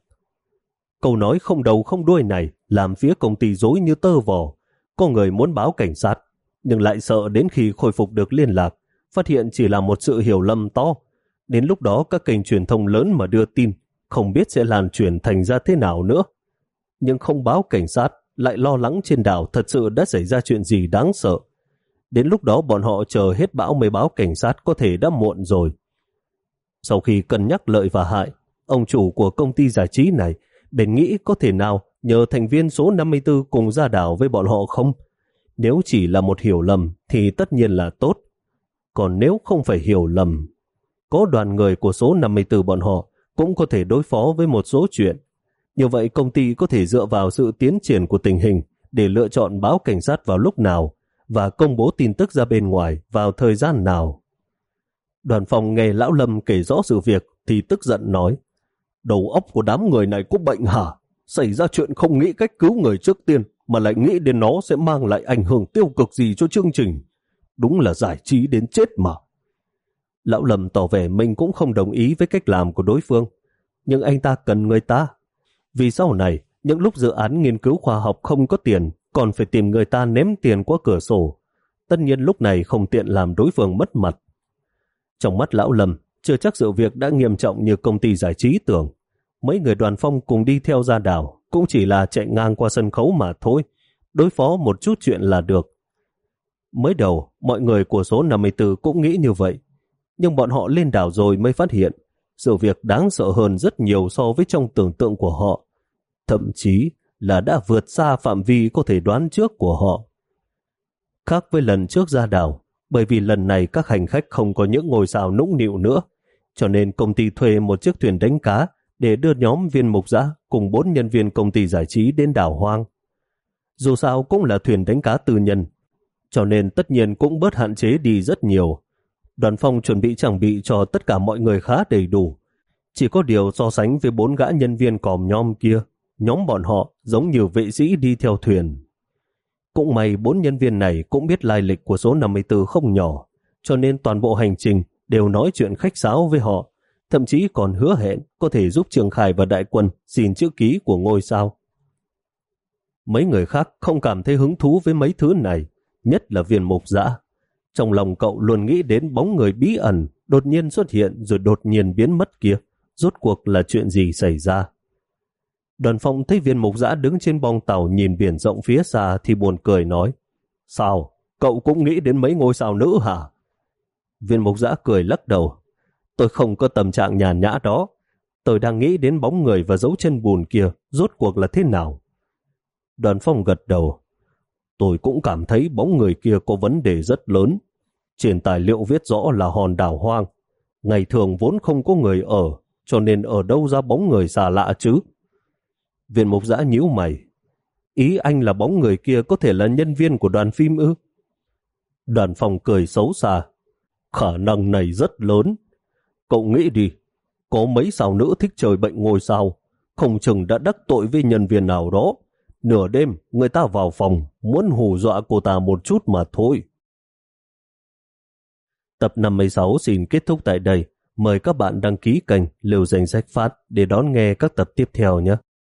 Câu nói không đầu không đuôi này làm phía công ty dối như tơ vò. Có người muốn báo cảnh sát, nhưng lại sợ đến khi khôi phục được liên lạc, phát hiện chỉ là một sự hiểu lầm to. Đến lúc đó các kênh truyền thông lớn mà đưa tin, không biết sẽ lan truyền thành ra thế nào nữa. Nhưng không báo cảnh sát, lại lo lắng trên đảo thật sự đã xảy ra chuyện gì đáng sợ. Đến lúc đó bọn họ chờ hết bão mới báo cảnh sát có thể đã muộn rồi. Sau khi cân nhắc lợi và hại, ông chủ của công ty giải trí này bền nghĩ có thể nào nhờ thành viên số 54 cùng ra đảo với bọn họ không? Nếu chỉ là một hiểu lầm thì tất nhiên là tốt. Còn nếu không phải hiểu lầm, có đoàn người của số 54 bọn họ cũng có thể đối phó với một số chuyện. Như vậy công ty có thể dựa vào sự tiến triển của tình hình để lựa chọn báo cảnh sát vào lúc nào và công bố tin tức ra bên ngoài vào thời gian nào. Đoàn phòng nghe Lão Lâm kể rõ sự việc thì tức giận nói đầu óc của đám người này có bệnh hả? Xảy ra chuyện không nghĩ cách cứu người trước tiên mà lại nghĩ đến nó sẽ mang lại ảnh hưởng tiêu cực gì cho chương trình. Đúng là giải trí đến chết mà. Lão Lâm tỏ vẻ mình cũng không đồng ý với cách làm của đối phương, nhưng anh ta cần người ta. Vì sau này, những lúc dự án nghiên cứu khoa học không có tiền, còn phải tìm người ta ném tiền qua cửa sổ. Tất nhiên lúc này không tiện làm đối phương mất mặt. Trong mắt Lão lầm, chưa chắc sự việc đã nghiêm trọng như công ty giải trí tưởng. Mấy người đoàn phong cùng đi theo ra đảo, cũng chỉ là chạy ngang qua sân khấu mà thôi, đối phó một chút chuyện là được. Mới đầu, mọi người của số 54 cũng nghĩ như vậy, nhưng bọn họ lên đảo rồi mới phát hiện sự việc đáng sợ hơn rất nhiều so với trong tưởng tượng của họ. Thậm chí là đã vượt xa phạm vi có thể đoán trước của họ. Khác với lần trước ra đảo, bởi vì lần này các hành khách không có những ngôi sao nũng nịu nữa, cho nên công ty thuê một chiếc thuyền đánh cá để đưa nhóm viên mục giã cùng bốn nhân viên công ty giải trí đến đảo Hoang. Dù sao cũng là thuyền đánh cá tư nhân, cho nên tất nhiên cũng bớt hạn chế đi rất nhiều. Đoàn phong chuẩn bị trang bị cho tất cả mọi người khá đầy đủ. Chỉ có điều so sánh với bốn gã nhân viên còm nhom kia, nhóm bọn họ giống như vệ sĩ đi theo thuyền. Cũng may bốn nhân viên này cũng biết lai lịch của số 54 không nhỏ, cho nên toàn bộ hành trình đều nói chuyện khách sáo với họ, thậm chí còn hứa hẹn có thể giúp Trường Khải và Đại Quân xin chữ ký của ngôi sao. Mấy người khác không cảm thấy hứng thú với mấy thứ này, nhất là viên mục dã. Trong lòng cậu luôn nghĩ đến bóng người bí ẩn, đột nhiên xuất hiện rồi đột nhiên biến mất kia. Rốt cuộc là chuyện gì xảy ra? Đoàn phong thấy viên mục giã đứng trên bong tàu nhìn biển rộng phía xa thì buồn cười nói Sao? Cậu cũng nghĩ đến mấy ngôi sao nữ hả? Viên mục giã cười lắc đầu Tôi không có tâm trạng nhàn nhã đó. Tôi đang nghĩ đến bóng người và dấu chân bùn kia rốt cuộc là thế nào. Đoàn phong gật đầu. Tôi cũng cảm thấy bóng người kia có vấn đề rất lớn. Trên tài liệu viết rõ là hòn đảo hoang. Ngày thường vốn không có người ở, cho nên ở đâu ra bóng người xa lạ chứ? Viện mục giã nhíu mày. Ý anh là bóng người kia có thể là nhân viên của đoàn phim ư? Đoàn phòng cười xấu xa. Khả năng này rất lớn. Cậu nghĩ đi, có mấy sao nữ thích trời bệnh ngôi sao, không chừng đã đắc tội với nhân viên nào đó. Nửa đêm, người ta vào phòng, muốn hù dọa cô ta một chút mà thôi. Tập 56 xin kết thúc tại đây. Mời các bạn đăng ký kênh Liều Danh Sách Phát để đón nghe các tập tiếp theo nhé.